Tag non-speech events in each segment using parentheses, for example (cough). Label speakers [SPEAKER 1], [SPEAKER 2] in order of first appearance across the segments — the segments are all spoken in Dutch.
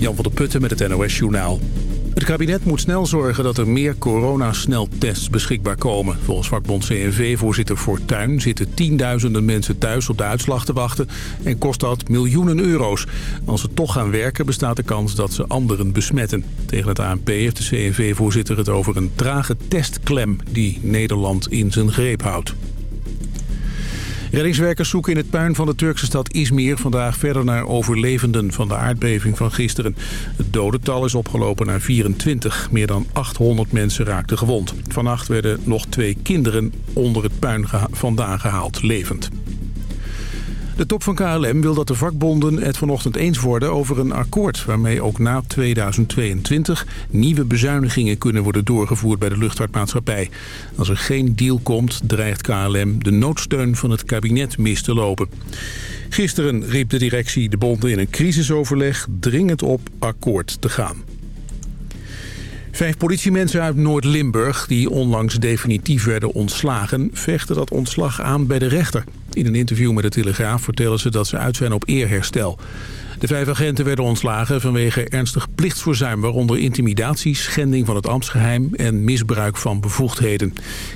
[SPEAKER 1] Jan van der Putten met het NOS Journaal. Het kabinet moet snel zorgen dat er meer coronasneltests beschikbaar komen. Volgens vakbond CNV-voorzitter Fortuyn zitten tienduizenden mensen thuis op de uitslag te wachten... en kost dat miljoenen euro's. Als ze toch gaan werken bestaat de kans dat ze anderen besmetten. Tegen het ANP heeft de CNV-voorzitter het over een trage testklem... die Nederland in zijn greep houdt. Reddingswerkers zoeken in het puin van de Turkse stad Izmir vandaag verder naar overlevenden van de aardbeving van gisteren. Het dodental is opgelopen naar 24. Meer dan 800 mensen raakten gewond. Vannacht werden nog twee kinderen onder het puin vandaan gehaald, levend. De top van KLM wil dat de vakbonden het vanochtend eens worden over een akkoord... waarmee ook na 2022 nieuwe bezuinigingen kunnen worden doorgevoerd bij de luchtvaartmaatschappij. Als er geen deal komt, dreigt KLM de noodsteun van het kabinet mis te lopen. Gisteren riep de directie de bonden in een crisisoverleg dringend op akkoord te gaan. Vijf politiemensen uit Noord-Limburg, die onlangs definitief werden ontslagen... vechten dat ontslag aan bij de rechter. In een interview met de Telegraaf vertellen ze dat ze uit zijn op eerherstel. De vijf agenten werden ontslagen vanwege ernstig plichtsverzuim... waaronder intimidatie, schending van het ambtsgeheim en misbruik van bevoegdheden.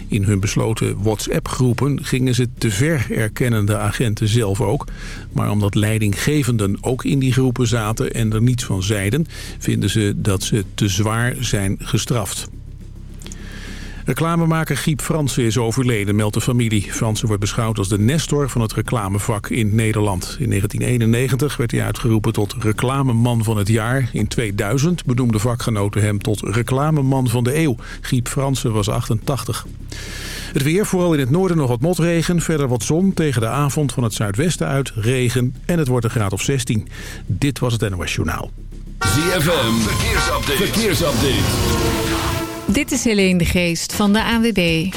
[SPEAKER 1] In hun besloten WhatsApp-groepen gingen ze te ver erkennen de agenten zelf ook. Maar omdat leidinggevenden ook in die groepen zaten en er niets van zeiden... vinden ze dat ze te zwaar zijn gestraft. Reclamemaker Giep Fransen is overleden, meldt de familie. Fransen wordt beschouwd als de nestor van het reclamevak in Nederland. In 1991 werd hij uitgeroepen tot reclameman van het jaar. In 2000 benoemde vakgenoten hem tot reclameman van de eeuw. Giep Fransen was 88. Het weer, vooral in het noorden nog wat motregen. Verder wat zon, tegen de avond van het zuidwesten uit regen. En het wordt een graad of 16. Dit was het NOS Journaal.
[SPEAKER 2] ZFM, verkeersupdate. verkeersupdate.
[SPEAKER 3] Dit is Helene de Geest van de ANWB.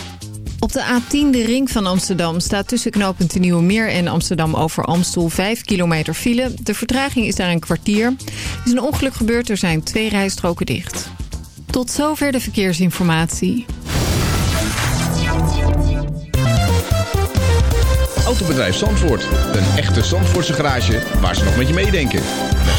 [SPEAKER 3] Op de A10, de ring van Amsterdam, staat tussen knooppunt de en Amsterdam over Amstel 5 kilometer file. De vertraging is daar een kwartier. Er is een ongeluk gebeurd, er zijn twee rijstroken dicht. Tot zover de verkeersinformatie.
[SPEAKER 4] Autobedrijf Zandvoort. Een echte Zandvoortse garage waar ze nog met je meedenken.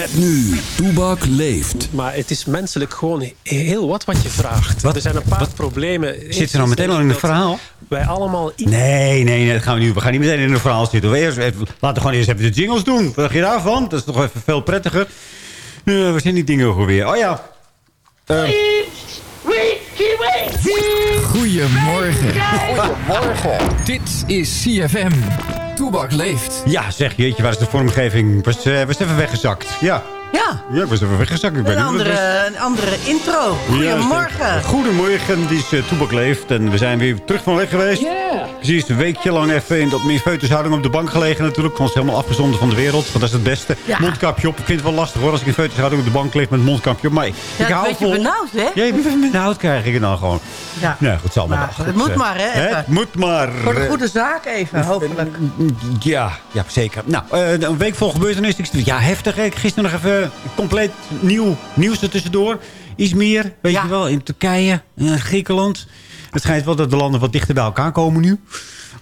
[SPEAKER 2] Met nu, Toebak leeft.
[SPEAKER 5] Maar het is menselijk gewoon heel wat wat je vraagt.
[SPEAKER 6] Wat?
[SPEAKER 5] Er zijn een paar
[SPEAKER 6] wat?
[SPEAKER 5] problemen.
[SPEAKER 6] Zit er nou meteen al in het verhaal?
[SPEAKER 5] Wij allemaal...
[SPEAKER 6] Nee, nee, nee, dat gaan we, nu, we gaan niet meteen in het verhaal zitten. We eerst even, laten we gewoon eerst even de jingles doen. Wat dacht je daarvan? Dat is toch even veel prettiger. Uh, waar zijn die dingen ook weer? Oh ja. Uh,
[SPEAKER 7] Goedemorgen. Goedemorgen. Dit is CFM. Toebak leeft.
[SPEAKER 6] Ja, zeg jeetje, waar is de vormgeving? Was, uh, was even weggezakt. Ja.
[SPEAKER 8] Ja.
[SPEAKER 6] Ja, ik was even weggezakt. Ik
[SPEAKER 8] een, andere, een andere intro. Goedemorgen.
[SPEAKER 6] Ja, goedemorgen, die is uh, Toebak leeft. En we zijn weer terug van weg geweest.
[SPEAKER 8] Yeah.
[SPEAKER 6] Precies, een weekje lang even in dat feutushouding op de bank gelegen natuurlijk. Gewoon helemaal afgezonderd van de wereld. Want dat is het beste.
[SPEAKER 8] Ja.
[SPEAKER 6] Mondkapje op. Ik vind het wel lastig hoor, als ik in feutushouding op de bank lig met mondkapje op. Maar
[SPEAKER 8] Ja,
[SPEAKER 6] ik hou
[SPEAKER 8] een beetje
[SPEAKER 6] vol.
[SPEAKER 8] benauwd, hè?
[SPEAKER 6] Ja, ik ben benauwd krijg ik het dan gewoon.
[SPEAKER 8] Ja.
[SPEAKER 6] Nee, goed, zal maar.
[SPEAKER 8] Maar het moet
[SPEAKER 6] eh,
[SPEAKER 8] maar, hè, even.
[SPEAKER 6] Het moet maar.
[SPEAKER 8] Voor de goede zaak even, hopelijk.
[SPEAKER 6] Ja, ja zeker. Nou, eh, een week vol gebeurtenissen. Ja, heftig. hè. Gisteren nog even compleet nieuw nieuws er tussendoor. Izmir, weet
[SPEAKER 8] Ja.
[SPEAKER 6] je wel, in Turkije, in Griekenland. Het schijnt wel dat de landen wat dichter bij elkaar komen nu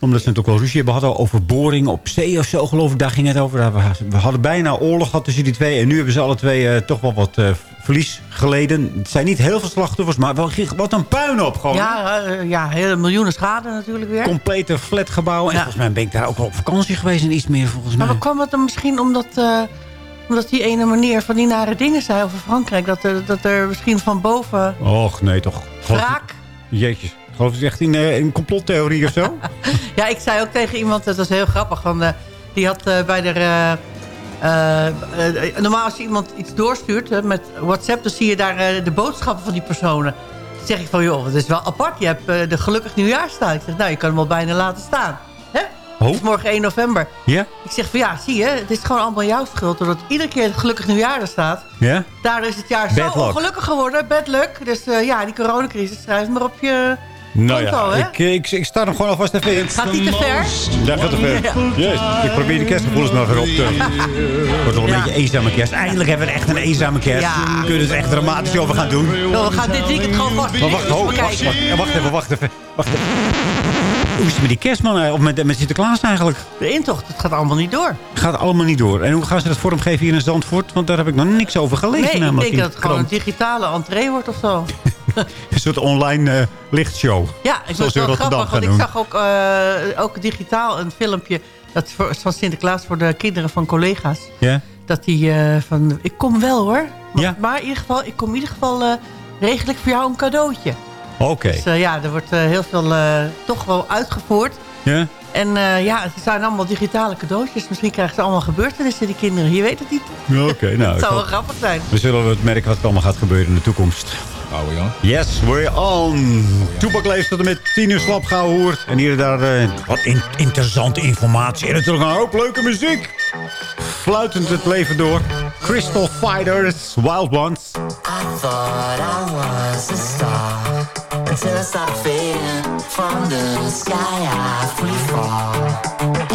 [SPEAKER 6] omdat ze natuurlijk wel ruzie hebben gehad over boringen op zee of zo, geloof ik. Daar ging het over. We- hadden bijna oorlog gehad tussen die twee. En nu hebben ze alle twee eh, toch wel wat eh, verlies geleden. Het zijn niet heel veel slachtoffers, maar wel wat een puin op gewoon.
[SPEAKER 8] Ja, eh, ja, hele miljoenen schade natuurlijk weer.
[SPEAKER 6] Complete flatgebouw. En
[SPEAKER 8] Ja.
[SPEAKER 6] volgens mij ben ik daar ook wel op vakantie geweest en iets meer volgens mij.
[SPEAKER 8] Maar kwam het dan misschien omdat, eh, omdat die ene meneer van die nare dingen zei over Frankrijk? Dat er, dat er misschien van boven
[SPEAKER 6] Och, nee toch.
[SPEAKER 8] Wraak...
[SPEAKER 6] Jeetje. Geloof je echt in een complottheorie of zo? (laughs)
[SPEAKER 8] Ja, ik zei ook tegen iemand, dat was heel grappig, want eh, die had eh, bij de... eh, normaal als je iemand iets doorstuurt met WhatsApp, dan zie je daar de boodschappen van die personen. Dan zeg ik van, joh, het is wel apart. Je hebt de gelukkig nieuwjaar staan. Ik zeg, nou, je kan hem al bijna laten staan. Het is morgen 1 november.
[SPEAKER 6] Ja?
[SPEAKER 8] Ik zeg van ja, zie je, het is gewoon allemaal jouw schuld. Doordat iedere keer het gelukkig nieuwjaar er staat.
[SPEAKER 6] Ja?
[SPEAKER 8] Daardoor is het jaar
[SPEAKER 6] Bad
[SPEAKER 8] zo ongelukkig geworden. Bad luck. Dus eh, ja, die coronacrisis schrijf maar op je
[SPEAKER 6] Nou
[SPEAKER 8] konto,
[SPEAKER 6] ja,
[SPEAKER 8] hè?
[SPEAKER 6] ik, ik, ik start hem gewoon alvast even in.
[SPEAKER 8] Gaat niet te ver?
[SPEAKER 6] Dat gaat te ver.
[SPEAKER 8] Ja.
[SPEAKER 6] Ik probeer de kerstgevoelens maar weer op te... Het wordt wel een
[SPEAKER 8] Ja.
[SPEAKER 6] beetje eenzame kerst. Eindelijk hebben we echt een eenzame kerst.
[SPEAKER 8] Ja.
[SPEAKER 6] Kunnen we er echt dramatisch over gaan doen.
[SPEAKER 8] Nou, we gaan dit weekend gewoon vast
[SPEAKER 6] Maar wacht, ho, wacht, wacht, eh, wacht even, wacht even. Wacht even. Hoe is het met die kerstman, eh, of met, met Sinterklaas eigenlijk?
[SPEAKER 8] De intocht, het gaat allemaal niet door.
[SPEAKER 6] Gaat allemaal niet door. En hoe gaan ze dat vormgeven hier in Zandvoort? Want daar heb ik nog niks over gelezen.
[SPEAKER 8] Nee, ik denk dat het gewoon een digitale entree wordt of zo. (laughs)
[SPEAKER 6] Een soort online eh, lichtshow.
[SPEAKER 8] Ja, ik
[SPEAKER 6] Zoals
[SPEAKER 8] wel grappig, want ik zag ook, eh, ook digitaal een filmpje... Dat voor, van Sinterklaas voor de kinderen van collega's.
[SPEAKER 6] Ja?
[SPEAKER 8] Dat die van, ik kom wel hoor. Maar,
[SPEAKER 6] Ja.
[SPEAKER 8] maar in ieder geval, ik kom in ieder geval regel ik voor jou een cadeautje.
[SPEAKER 6] Oké.
[SPEAKER 8] Dus eh, ja, er wordt eh, heel veel eh, toch wel uitgevoerd.
[SPEAKER 6] Ja?
[SPEAKER 8] En ja, het zijn allemaal digitale cadeautjes. Misschien krijgen ze allemaal gebeurtenissen, die kinderen. Je weet het niet.
[SPEAKER 6] Oké, nou. (laughs)
[SPEAKER 8] Het zou wel grappig zijn.
[SPEAKER 6] We zullen wel merken wat er allemaal gaat gebeuren in de toekomst.
[SPEAKER 4] Oude Jan.
[SPEAKER 6] Yes, we're on. Toepak leeft tot en met 10 uur slap hoort. En hier en daar eh, wat in- interessante informatie. En natuurlijk een hoop leuke muziek. Fluitend het leven door. Crystal Fighters, Wild Ones.
[SPEAKER 9] I thought I was a star until I started fading from the sky. I free fall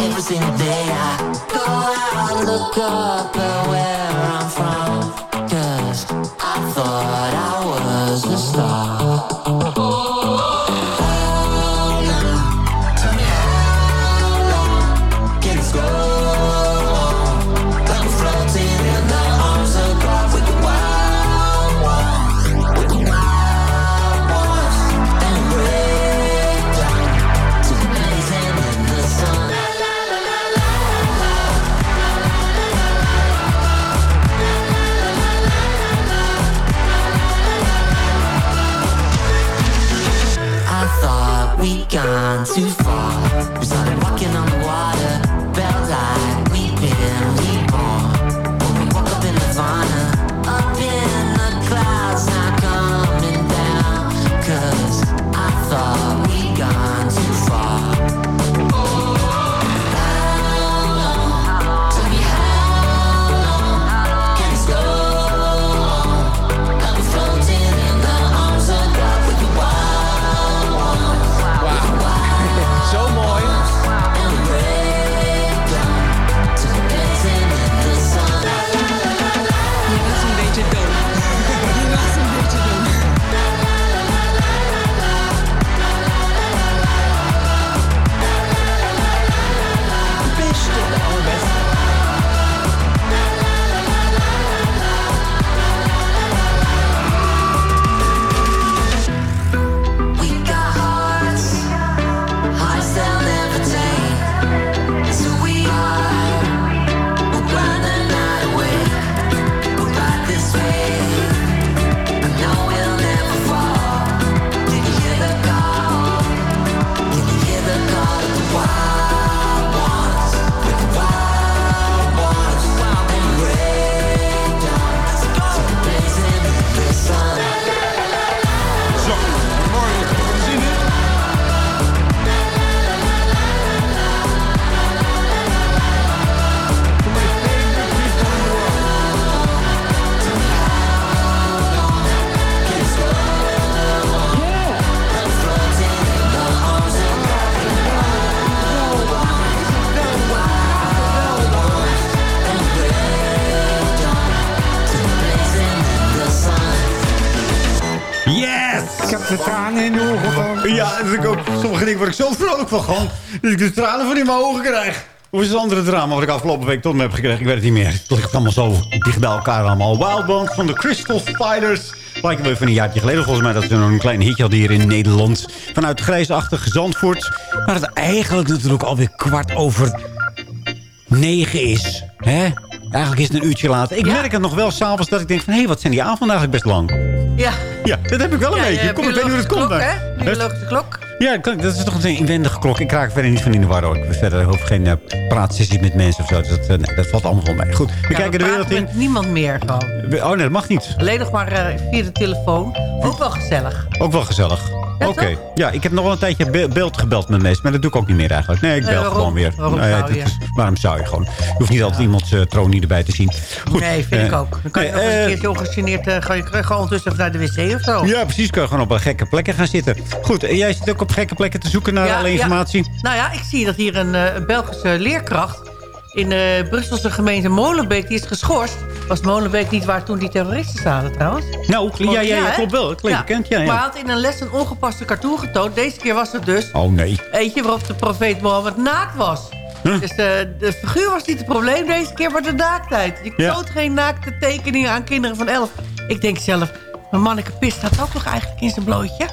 [SPEAKER 9] every single day. I go out, look up at where I'm from. Cause I thought You.
[SPEAKER 10] Van
[SPEAKER 6] gewoon. Dat ik de tranen van in mijn ogen krijg. Of is het een andere drama wat ik afgelopen week tot me heb gekregen? Ik weet het niet meer. Het ligt allemaal zo dicht bij elkaar allemaal. Wild Band van de Crystal Fighters. Lijkt even een jaartje geleden volgens mij dat ze nog een klein hitje hadden hier in Nederland. Vanuit grijsachtig Zandvoort. Maar het eigenlijk natuurlijk alweer kwart over negen is. Hè? Eigenlijk is het een uurtje later. Ik
[SPEAKER 8] Ja.
[SPEAKER 6] merk het nog wel s'avonds dat ik denk van... hé, wat zijn die avonden eigenlijk best lang.
[SPEAKER 8] Ja.
[SPEAKER 6] Ja, dat heb ik wel een
[SPEAKER 8] Ja,
[SPEAKER 6] beetje.
[SPEAKER 8] je
[SPEAKER 6] Kom, ik weet niet hoe het komt.
[SPEAKER 8] hè? Biologische klok.
[SPEAKER 6] ja, dat is toch een inwendige klok. Ik raak verder niet van in de war. hoor. Ik verder hoef geen uh, praatsessie met mensen of zo. Dus dat, eh, dat valt allemaal wel mee. Goed, we
[SPEAKER 8] Ja,
[SPEAKER 6] kijken de wereld in.
[SPEAKER 8] niemand meer gewoon.
[SPEAKER 6] We- Oh nee, dat mag niet.
[SPEAKER 8] Alleen nog maar eh, via de telefoon. Ook wel gezellig.
[SPEAKER 6] Ook wel gezellig. Oké. Ja, ik heb nog wel een tijdje be- beeld gebeld met mensen. Maar dat doe ik ook niet meer eigenlijk. Nee, ik
[SPEAKER 8] Nee,
[SPEAKER 6] bel gewoon weer.
[SPEAKER 8] Waarom
[SPEAKER 6] Nou ja,
[SPEAKER 8] zou
[SPEAKER 6] is- waarom zou je gewoon? Je hoeft niet altijd iemands uh, troon niet erbij te zien. Goed,
[SPEAKER 8] nee, vind
[SPEAKER 6] eh,
[SPEAKER 8] ik ook. Dan kan je nog eens een
[SPEAKER 6] eh,
[SPEAKER 8] keertje ongegeneerd... eh, ga je gewoon ondertussen naar de wc of zo.
[SPEAKER 6] Ja, precies. Kun je gewoon op een gekke plekken gaan zitten. Goed, en jij zit ook op gekke plekken te zoeken naar alle informatie.
[SPEAKER 8] Nou ja, ik zie dat hier een, eh, een Belgische leerkracht... in de Brusselse gemeente Molenbeek, die is geschorst. Was Molenbeek niet waar toen die terroristen zaten trouwens?
[SPEAKER 6] Nou, ja, ja, ja, klopt wel. Het klinkt bekend, ja, ja.
[SPEAKER 8] Maar had in een les een ongepaste cartoon getoond. Deze keer was het dus
[SPEAKER 6] Oh nee.
[SPEAKER 8] eentje waarop de profeet Mohammed naakt was.
[SPEAKER 6] Huh?
[SPEAKER 8] Dus de, de figuur was niet het probleem deze keer, maar de naaktheid. Je
[SPEAKER 6] Ja.
[SPEAKER 8] toont geen naakte tekeningen aan kinderen van elf. Ik denk zelf, mijn manneke pist staat ook nog eigenlijk in zijn blootje.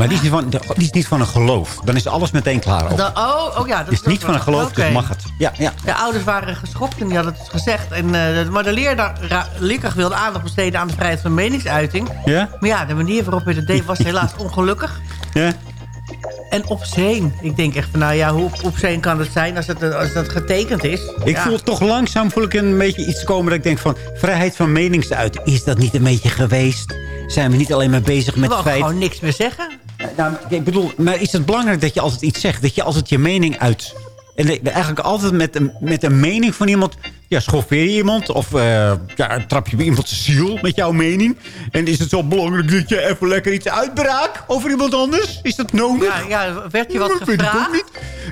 [SPEAKER 6] Maar die is, niet van, die is niet van een geloof. Dan is alles meteen klaar. Ook.
[SPEAKER 8] Dan- oh, oh ja. Dat
[SPEAKER 6] is niet van een geloof, dus
[SPEAKER 8] Oké.
[SPEAKER 6] mag het. Ja, ja.
[SPEAKER 8] De ouders waren geschokt en die hadden het dus gezegd. En, eh, maar de leerkracht wilde aandacht besteden aan de vrijheid van meningsuiting.
[SPEAKER 6] Ja?
[SPEAKER 8] Maar ja, de manier waarop hij dat deed was helaas ongelukkig.
[SPEAKER 6] Ja?
[SPEAKER 8] En obscene. Ik denk echt van, nou ja, hoe obscene kan het zijn als, het, als dat getekend is?
[SPEAKER 6] Ik
[SPEAKER 8] Ja.
[SPEAKER 6] voel toch langzaam voel ik een beetje iets komen dat ik denk van... vrijheid van meningsuiting, is dat niet een beetje geweest? Zijn we niet alleen maar bezig met het feit...
[SPEAKER 8] gewoon niks meer zeggen.
[SPEAKER 6] Nou, ik bedoel, maar is het belangrijk dat je altijd iets zegt? Dat je altijd je mening uit... En eigenlijk altijd met een, met een mening van iemand... Ja, schoffeer je iemand? Of eh, ja, trap je bij iemands ziel met jouw mening? En is het zo belangrijk dat je even lekker iets uitbraakt over iemand anders? Is dat nodig?
[SPEAKER 8] Ja, ja werd je wat
[SPEAKER 6] ook
[SPEAKER 8] gevraagd?
[SPEAKER 6] niet.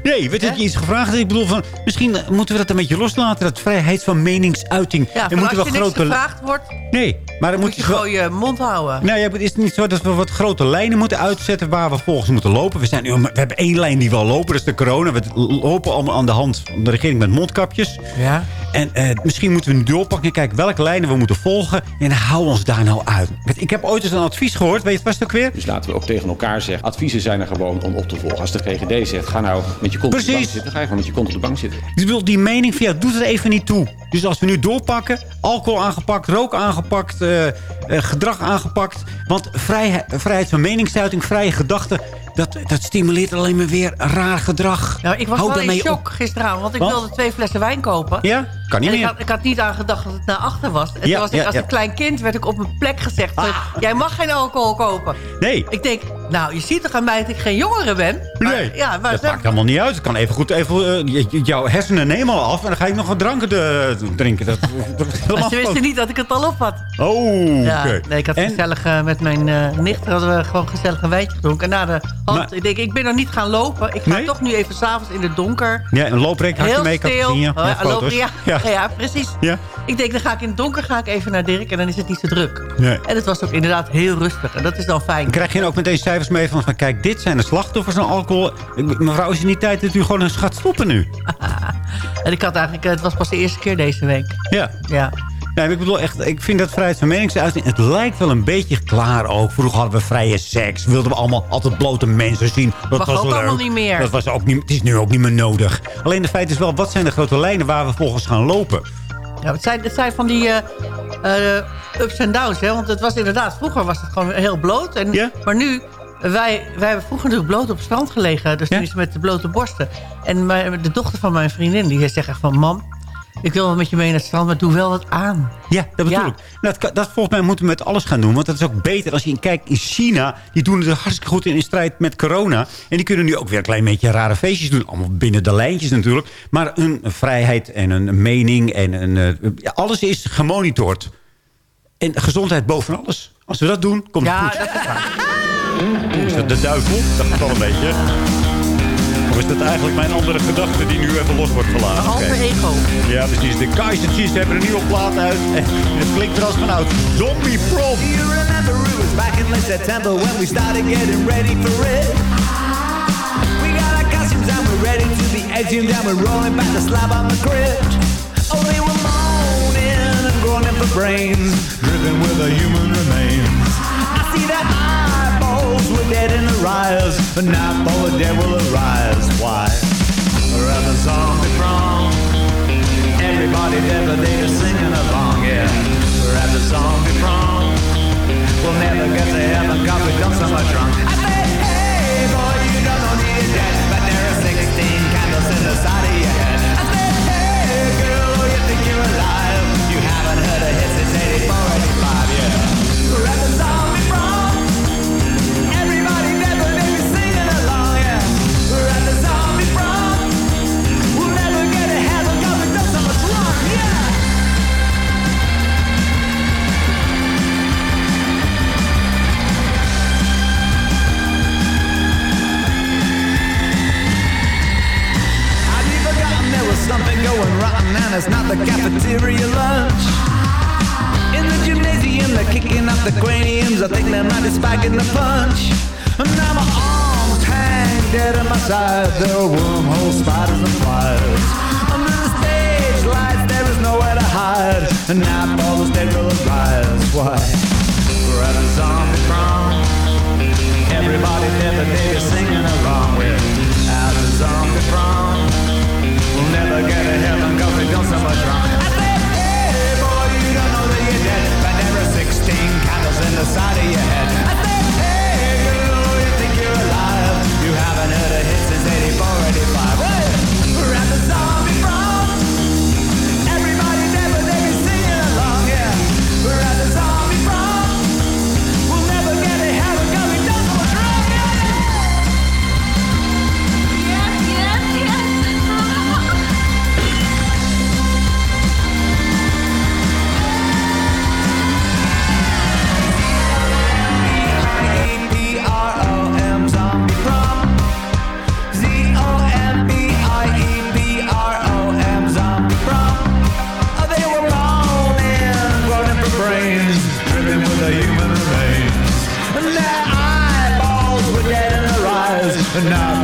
[SPEAKER 6] Nee, werd je iets gevraagd? Ik bedoel, van, misschien moeten we dat een beetje loslaten. Dat vrijheid van meningsuiting.
[SPEAKER 8] Ja,
[SPEAKER 6] en
[SPEAKER 8] als
[SPEAKER 6] we
[SPEAKER 8] je
[SPEAKER 6] grote...
[SPEAKER 8] gevraagd wordt,
[SPEAKER 6] Nee, maar dan
[SPEAKER 8] moet je
[SPEAKER 6] wel...
[SPEAKER 8] gewoon je mond houden.
[SPEAKER 6] Nou ja, is het niet zo dat we wat grote lijnen moeten uitzetten... waar we volgens moeten lopen? We, zijn nu, we hebben één lijn die we al lopen, dat is de corona. We lopen allemaal aan de hand van de regering met mondkapjes.
[SPEAKER 8] Ja.
[SPEAKER 6] En eh, misschien moeten we nu doorpakken en kijken welke lijnen we moeten volgen. En hou ons daar nou uit. Ik heb ooit eens een advies gehoord. Weet je, het ook weer?
[SPEAKER 11] Dus laten we ook tegen elkaar zeggen, adviezen zijn er gewoon om op te volgen. Als de GGD zegt, ga nou met je kont op de bank zitten, ga je gewoon met je kont op de bank zitten.
[SPEAKER 6] Ik bedoel, die mening van jou doet er even niet toe. Dus als we nu doorpakken, alcohol aangepakt, rook aangepakt, eh, eh, gedrag aangepakt. Want vrijheid, vrijheid van meningsuiting, vrije gedachten, dat, dat stimuleert alleen maar weer raar gedrag.
[SPEAKER 8] Nou, ik was
[SPEAKER 6] Hou
[SPEAKER 8] wel in shock
[SPEAKER 6] op.
[SPEAKER 8] gisteravond, want ik
[SPEAKER 6] Wat?
[SPEAKER 8] wilde twee flessen wijn kopen.
[SPEAKER 6] Ja, kan niet
[SPEAKER 8] en ik
[SPEAKER 6] meer.
[SPEAKER 8] had, ik had niet aan gedacht dat het naar achter was. En
[SPEAKER 6] Ja,
[SPEAKER 8] toen was ik,
[SPEAKER 6] ja,
[SPEAKER 8] als
[SPEAKER 6] ja.
[SPEAKER 8] een klein kind werd ik op mijn plek gezegd... van, jij mag geen alcohol kopen.
[SPEAKER 6] Nee.
[SPEAKER 8] Ik denk, nou, je ziet toch aan mij dat ik geen jongere ben? Maar,
[SPEAKER 6] Nee,
[SPEAKER 8] ja, maar
[SPEAKER 6] dat maakt helemaal niet uit. Het kan even goed even, eh, jouw hersenen nemen al af... en dan ga ik nog wat dranken de, drinken. Dat, dat (laughs)
[SPEAKER 8] ze wisten niet dat ik het al op had.
[SPEAKER 6] Oh,
[SPEAKER 8] Ja,
[SPEAKER 6] oké.
[SPEAKER 8] nee, ik had
[SPEAKER 6] En-
[SPEAKER 8] gezellig eh, met mijn eh nicht hadden we gewoon gezellig een wijntje gedronken. En na de ik denk, ik ben nog niet gaan lopen. Ik ga
[SPEAKER 6] Nee?
[SPEAKER 8] toch nu even s'avonds in het donker.
[SPEAKER 6] Ja, een looprek had je mee,
[SPEAKER 8] stil.
[SPEAKER 6] gezien, ja.
[SPEAKER 8] Oh,
[SPEAKER 6] Ja,
[SPEAKER 8] ja, precies.
[SPEAKER 6] Ja.
[SPEAKER 8] Ik denk, dan ga ik in het donker ga ik even naar Dirk en dan is het niet zo druk.
[SPEAKER 6] Nee.
[SPEAKER 8] En het was ook inderdaad heel rustig. En dat is dan fijn.
[SPEAKER 6] Dan krijg je ook met deze cijfers mee van, van kijk, dit zijn de slachtoffers van alcohol. Ik- Mevrouw, is het niet tijd dat u gewoon eens gaat stoppen nu? (laughs)
[SPEAKER 8] En ik had eigenlijk, eh, het was pas de eerste keer deze week.
[SPEAKER 6] Ja.
[SPEAKER 8] Ja.
[SPEAKER 6] Nee, ik bedoel echt, ik vind dat vrijheid van meningsuiting, het lijkt wel een beetje klaar ook. Vroeger hadden we vrije seks, wilden we allemaal altijd blote mensen zien. Dat
[SPEAKER 8] Mag
[SPEAKER 6] was
[SPEAKER 8] ook
[SPEAKER 6] leuk.
[SPEAKER 8] allemaal niet meer.
[SPEAKER 6] Dat was ook niet, het is nu ook niet meer nodig. Alleen de feit is wel, wat zijn de grote lijnen waar we volgens gaan lopen?
[SPEAKER 8] Ja, het, zijn, het zijn van die eh, eh, ups en downs. Hè? Want het was inderdaad, vroeger was het gewoon heel bloot. En,
[SPEAKER 6] Ja.
[SPEAKER 8] Maar nu, wij, wij hebben vroeger natuurlijk bloot op het strand gelegen. Dus
[SPEAKER 6] Ja.
[SPEAKER 8] met de blote borsten. En mijn, de dochter van mijn vriendin, die zegt echt van... Mam, ik wil wel met je mee naar het strand, maar doe wel wat aan.
[SPEAKER 6] Ja, dat bedoel
[SPEAKER 8] Ja.
[SPEAKER 6] ik. Nou, dat, dat volgens mij moeten we met alles gaan doen. Want dat is ook beter als je in kijkt in China. Die doen het hartstikke goed in, in strijd met corona. En die kunnen nu ook weer een klein beetje rare feestjes doen. Allemaal binnen de lijntjes natuurlijk. Maar een vrijheid en een mening en een, eh, ja, alles is gemonitord. En gezondheid boven alles. Als we dat doen, komt
[SPEAKER 8] Ja,
[SPEAKER 6] het goed.
[SPEAKER 8] dat is waar.
[SPEAKER 6] Is dat de duivel? Dat is wel een beetje. Of is dat eigenlijk mijn andere gedachte die nu even los wordt gelaten?
[SPEAKER 8] Een alter
[SPEAKER 6] Oké.
[SPEAKER 8] ego.
[SPEAKER 6] Ja, precies. De Kaiser Chiefs hebben een nieuwe plaat uit. En het klinkt er als vanuit Zombie Prom.
[SPEAKER 9] You remember it was back in late September when we started getting ready for it. We got our costumes and we're ready to be exhumed and we're rolling back the slab on the crypt. Oh, they were moaning and groaning for brains, driven with the human remains. I see their eyeballs were dead in their eyes, but now all the dead will arise. Why? The zombie prom. Everybody but they just singing along, yeah. The zombie prom. We'll never get to heaven cause we've done so much wrong. I said, hey boy, you don't know me yet, but there are 16 candles in the side of your head. I said, hey girl, you think you're alive? You haven't heard a hit since 84,
[SPEAKER 12] outside There are wormholes, spiders and flies Under the stage lights there is nowhere to hide. And now all the dead will arise Why? We're at a zombie prom Everybody there the day is singing along. With At a zombie prom We'll never get to heaven cause we've done so much wrong. I said, hey boy, you don't know that you're dead. But there are 16 candles in the side of your head. Now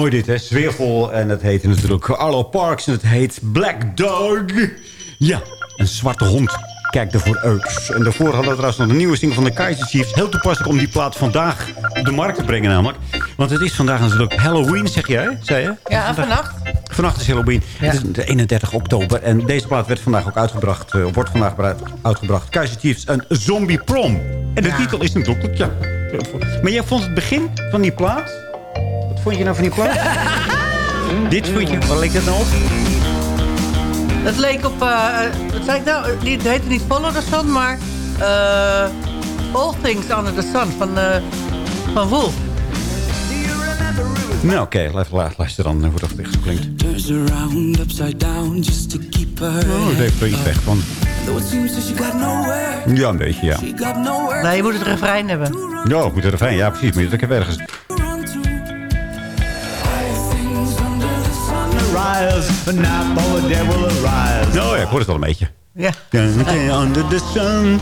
[SPEAKER 6] mooi dit, hè. Zweervol. En het heet natuurlijk Arlo Parks. En het heet Black Dog. Ja, een zwarte hond. Kijk ervoor uit. En daarvoor hadden we trouwens nog een nieuwe single van de Kaiser Chiefs. Heel toepasselijk om die plaat vandaag op de markt te brengen namelijk. Want het is vandaag natuurlijk Halloween, zeg jij? Zei je?
[SPEAKER 8] Ja, vannacht.
[SPEAKER 6] Vannacht is Halloween. Het is de 31 oktober. En deze plaat werd vandaag ook uitgebracht. eh, wordt vandaag uitgebracht. Kaiser Chiefs, een zombie prom. En de titel is natuurlijk... Ja. Maar jij vond het begin van die plaat... Wat vond je nou van die plaat? (laughs) Dit vond je... Waar leek dat nou op?
[SPEAKER 8] Het leek op... eh, wat zei ik nou? Die- Het heette niet Follow the Sun, maar... eh, All Things Under the Sun van, eh, van Wolf.
[SPEAKER 6] Nou, oké. Even la- luisteren dan hoe dat echt klinkt.
[SPEAKER 9] Turns around upside down just to keep her
[SPEAKER 6] Oh, dat heeft er iets weg van. Ja, een beetje, ja.
[SPEAKER 8] Nee, je moet het refrein hebben.
[SPEAKER 6] Ja, ik moet er fijn. Ja, precies. Moet je het ook even ergens...
[SPEAKER 12] Rise, a night for the devil arise.
[SPEAKER 6] Nou ja, ik hoor het al een beetje.
[SPEAKER 8] Ja.
[SPEAKER 6] Under the sun.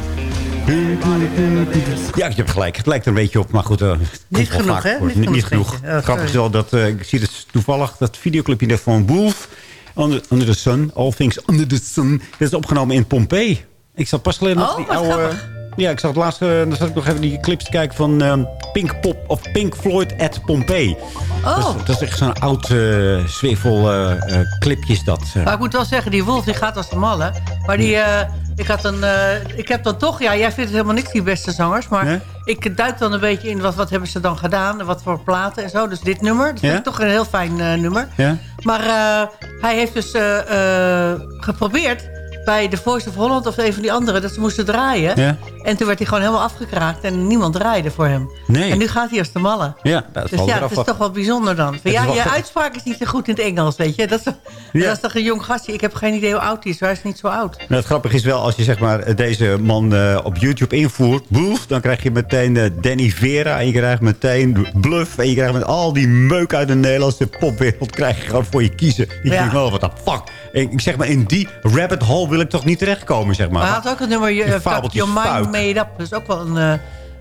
[SPEAKER 6] Ja, je hebt gelijk. Het lijkt er een beetje op, maar goed. eh,
[SPEAKER 8] Niet
[SPEAKER 6] wel
[SPEAKER 8] genoeg,
[SPEAKER 6] vaak
[SPEAKER 8] hè? Niet
[SPEAKER 6] Niet,
[SPEAKER 8] genoeg,
[SPEAKER 6] Grappig is
[SPEAKER 8] sorry.
[SPEAKER 6] wel dat, eh, ik zie dus toevallig dat videoclipje net van Wolf. Under, under the Sun. All Things Under the Sun. Dat is opgenomen in Pompeii. Ik zat pas geleden nog
[SPEAKER 8] Oh,
[SPEAKER 6] die
[SPEAKER 8] wat
[SPEAKER 6] oude...
[SPEAKER 8] grappig.
[SPEAKER 6] Ja, ik zag het laatste... Dan zat ik nog even die clips te kijken van ehm, Pink Pop of Pink Floyd at Pompeii.
[SPEAKER 8] Oh.
[SPEAKER 6] Dat, is, dat is echt zo'n oud uh, zwevel eh, eh, clipje is dat. eh.
[SPEAKER 8] Maar ik moet wel zeggen, die Wolf die gaat als de malle. Maar die, eh, ik, had een, eh, ik heb dan toch... Ja, jij vindt het helemaal niks, die beste zangers. Maar
[SPEAKER 6] Nee?
[SPEAKER 8] ik duik dan een beetje in wat, wat hebben ze dan gedaan. Wat voor platen en zo. Dus dit nummer, dat vind
[SPEAKER 6] Ja?
[SPEAKER 8] ik toch een heel fijn eh, nummer.
[SPEAKER 6] Ja?
[SPEAKER 8] Maar eh, hij heeft dus eh, eh, geprobeerd bij The Voice of Holland of een van die andere... dat ze moesten draaien.
[SPEAKER 6] Ja?
[SPEAKER 8] En toen werd hij gewoon helemaal afgekraakt en niemand draaide voor hem.
[SPEAKER 6] Nee.
[SPEAKER 8] En nu gaat hij als de malle.
[SPEAKER 6] Ja, dat
[SPEAKER 8] Dus ja, het is toch wel bijzonder dan. Ja, je uitspraak is niet zo goed in het Engels, weet je. Dat is,
[SPEAKER 6] Ja.
[SPEAKER 8] dat is toch een jong gastje. Ik heb geen idee hoe oud hij is. Hij is niet zo oud.
[SPEAKER 6] Nou, het grappige is wel, als je zeg maar, deze man eh, op YouTube invoert, Wolf, dan krijg je meteen eh, Danny Vera en je krijgt meteen Bluff en je krijgt met al die meuk uit de Nederlandse popwereld krijg je gewoon voor je kiezen. Ik denk wel, wat de fuck. Ik zeg maar, in die rabbit hole wil ik toch niet terechtkomen, zeg maar.
[SPEAKER 8] Maar hij had ook het nummer
[SPEAKER 6] Die
[SPEAKER 8] uh,
[SPEAKER 6] fabeltjes
[SPEAKER 8] Your Mind. Made Up. Dat is ook wel een, eh,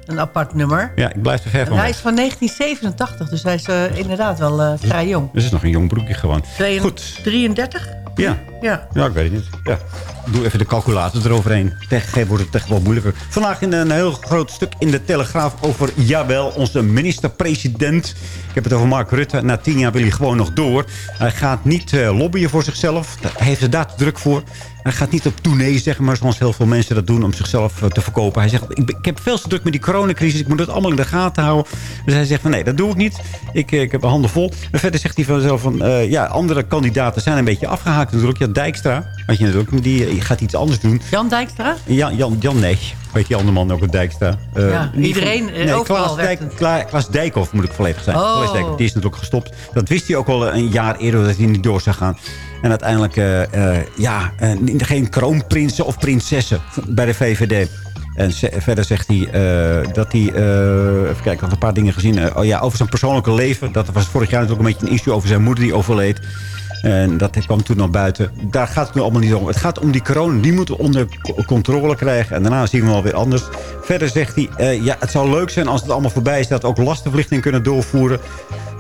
[SPEAKER 8] een apart nummer.
[SPEAKER 6] Ja, ik blijf er ver van
[SPEAKER 8] hij is van 1987, dus hij is eh, inderdaad wel eh, vrij jong.
[SPEAKER 6] Dus is nog een jong broekje gewoon.
[SPEAKER 8] Twee-
[SPEAKER 6] Goed.
[SPEAKER 8] 33?
[SPEAKER 6] Ja.
[SPEAKER 8] Ja.
[SPEAKER 6] Ja, ik weet het niet. Ja. Doe even de calculator eroverheen. Tegen wordt het echt wel moeilijker. Vandaag in een heel groot stuk in de Telegraaf over, jawel, onze minister-president. Ik heb het over Mark Rutte. Na tien jaar wil hij gewoon nog door. Hij gaat niet eh, lobbyen voor zichzelf. Hij heeft er daar druk voor. Hij gaat niet op tournee, zeg maar, zoals heel veel mensen dat doen... om zichzelf eh, te verkopen. Hij zegt, ik, ik heb veel te druk met die coronacrisis. Ik moet dat allemaal in de gaten houden. Dus hij zegt van, nee, dat doe ik niet. Ik, eh, ik heb mijn handen vol. En verder zegt hij vanzelf van... ja, andere kandidaten zijn een beetje afgehaakt natuurlijk. Ja, Dijkstra, weet je natuurlijk, die gaat iets anders doen.
[SPEAKER 8] Jan Dijkstra?
[SPEAKER 6] Jan, Jan, Jan nee. Weet die andere man ook, een Dijkstra.
[SPEAKER 8] Ja, iedereen,
[SPEAKER 6] van- nee,
[SPEAKER 8] overal
[SPEAKER 6] Klaas,
[SPEAKER 8] werkt
[SPEAKER 6] Dijk, Kla- Klaas Dijkhoff moet ik volledig zijn.
[SPEAKER 8] Oh.
[SPEAKER 6] Klaas Dijkhoff, die is natuurlijk gestopt. Dat wist hij ook al een jaar eerder dat hij niet door zou gaan. En uiteindelijk, eh, eh, ja, eh, geen kroonprinsen of prinsessen bij de VVD. En verder zegt hij dat hij... eh, even kijken, ik had een paar dingen gezien. Oh ja, over zijn persoonlijke leven. Dat was vorig jaar natuurlijk een beetje een issue over zijn moeder die overleed. En dat kwam toen nog buiten. Daar gaat het nu allemaal niet om. Het gaat om die corona. Die moeten we onder co- controle krijgen. En daarna zien we wel weer anders. Verder zegt hij... eh, ja, het zou leuk zijn als het allemaal voorbij is... dat we ook lastenverlichting kunnen doorvoeren.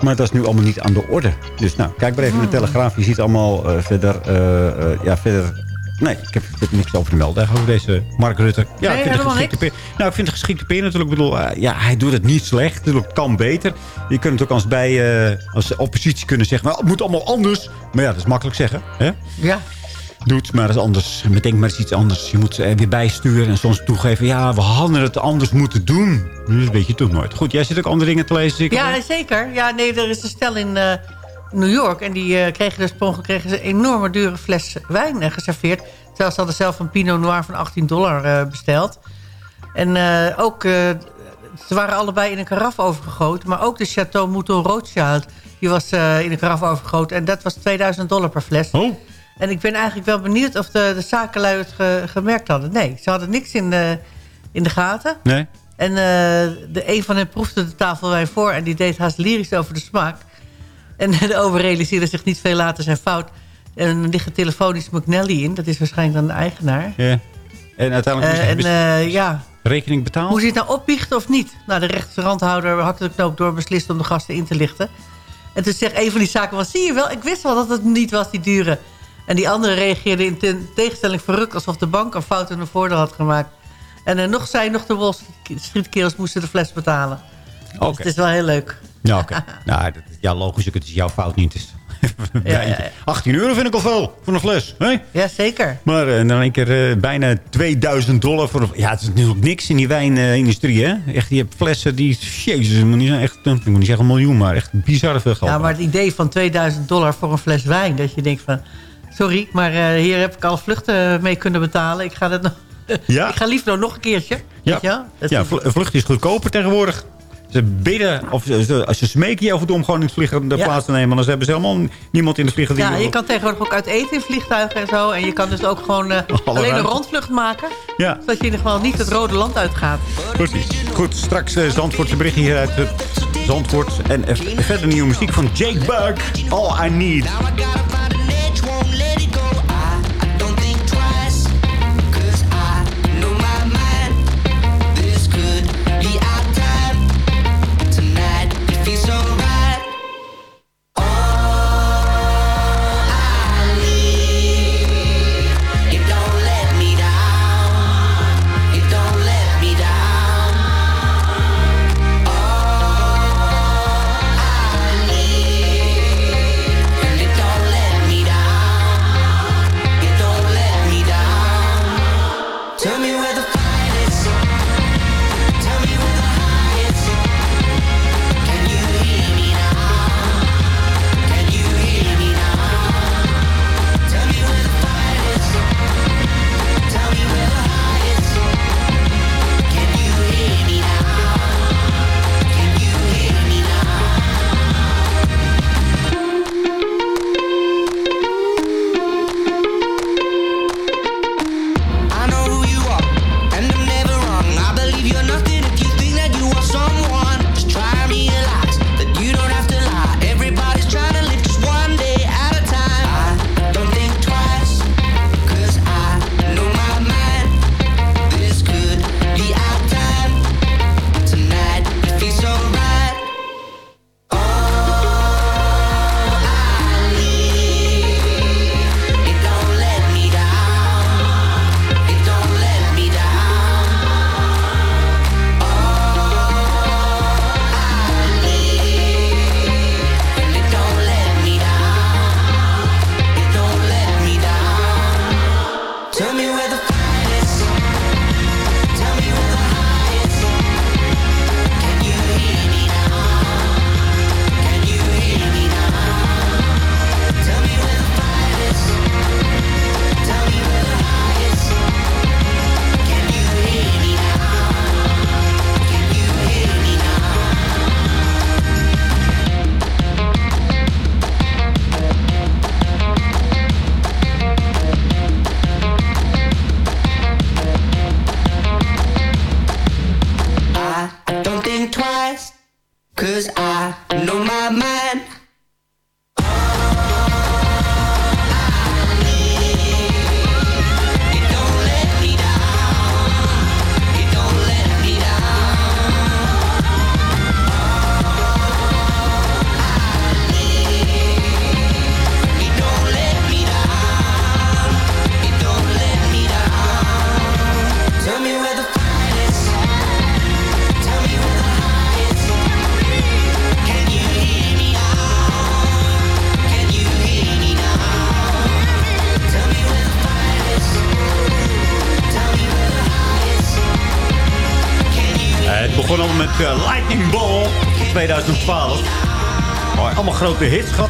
[SPEAKER 6] Maar dat is nu allemaal niet aan de orde. Dus nou, kijk maar even in de Telegraaf. Je ziet allemaal eh, verder... eh, ja, verder... Nee, ik heb, ik heb niks over te melden over deze Mark Rutte. Ja,
[SPEAKER 8] Nee,
[SPEAKER 6] ik vind het
[SPEAKER 8] helemaal
[SPEAKER 6] geschikte peer. Nou, ik vind het geschikte peer natuurlijk. Ik bedoel, eh, ja, hij doet het niet slecht. Het kan beter. Je kunt het ook als bij eh, als oppositie kunnen zeggen... Maar het moet allemaal anders. Maar ja, dat is makkelijk zeggen. Hè?
[SPEAKER 8] Ja.
[SPEAKER 6] Doet, maar dat is anders. Bedenk maar eens iets anders. Je moet er weer bijsturen en soms toegeven... ja, we hadden het anders moeten doen. Dat weet je toch nooit. Goed, jij zit ook andere dingen te lezen, zeker?
[SPEAKER 8] Ja, zeker. Ja, nee, er is een stel in eh, New York. En die eh, kregen dus per kregen ze een enorme dure fles wijn eh, geserveerd. Terwijl ze hadden zelf een Pinot Noir van 18 dollar eh, besteld. En ook, ze waren allebei in een karaf overgegoten. Maar ook de Chateau Mouton Rothschild, die was in een karaf overgegoten. En dat was 2000 dollar per fles.
[SPEAKER 6] Oh.
[SPEAKER 8] En ik ben eigenlijk wel benieuwd of de, de zakenlui het ge- gemerkt hadden. Nee, ze hadden niks in de, in de gaten.
[SPEAKER 6] Nee?
[SPEAKER 8] En de, een van hen proefde de tafelwijn voor... en die deed haast lyrisch over de smaak. En (laughs) de ober realiseerde zich niet veel later zijn fout. En dan ligt er telefonisch McNally in. Dat is waarschijnlijk dan de eigenaar.
[SPEAKER 6] Ja. En uiteindelijk moest
[SPEAKER 8] en eh, ja,
[SPEAKER 6] rekening betaald.
[SPEAKER 8] moest hij het nou opbiechten of niet? Nou, de rechterhandhouder hakte de knoop door... beslist om de gasten in te lichten. En toen zegt een van die zaken van... zie je wel, ik wist wel dat het niet was, die dure. En die andere reageerde in ten- tegenstelling verrukt... alsof de bank een fout in een voordeel had gemaakt. En eh, nog zei nog de Wall Street moesten de fles betalen.
[SPEAKER 6] Oké.
[SPEAKER 8] Dus het is wel heel leuk.
[SPEAKER 6] Ja, oké. (laughs) nou, dat ja, logisch. Het is jouw fout niet. (laughs)
[SPEAKER 8] Ja, ja, ja.
[SPEAKER 6] 18 euro vind ik al veel voor een fles. Hè?
[SPEAKER 8] Ja, zeker.
[SPEAKER 6] Maar eh, dan een keer eh, bijna 2000 dollar voor een... Ja, het is natuurlijk niks in die wijnindustrie, hè? Echt, je hebt flessen die... Jezus, echt... Ik moet niet zeggen een miljoen, maar echt bizar veel geld.
[SPEAKER 8] Ja, maar het idee van 2000 dollar voor een fles wijn... dat je denkt van... sorry, maar eh, hier heb ik al vluchten mee kunnen betalen. Ik ga, dat nog,
[SPEAKER 6] Ja. (laughs)
[SPEAKER 8] ik ga liever nog een keertje.
[SPEAKER 6] Ja, ja
[SPEAKER 8] is-
[SPEAKER 6] vlucht is goedkoper tegenwoordig. Ze bidden, of ze, ze- als ze smeken je toe om gewoon in het vliegtuig de
[SPEAKER 8] Ja.
[SPEAKER 6] plaats te nemen. Anders hebben ze helemaal niemand in het vliegtuig.
[SPEAKER 8] Ja, je kan tegenwoordig ook uit eten in vliegtuigen en zo. En je kan dus ook gewoon (laughs)
[SPEAKER 6] Alle
[SPEAKER 8] alleen een rondvlucht maken.
[SPEAKER 6] Ja.
[SPEAKER 8] Zodat je in ieder geval niet het rode land uitgaat.
[SPEAKER 6] Precies. Goed, straks uh, Zandvoortse berichtje hier uit Zandvoort. En verder nieuwe muziek van Jake Bug. All I Need. Lightning Ball 2012. Oh, allemaal grote hits gehad.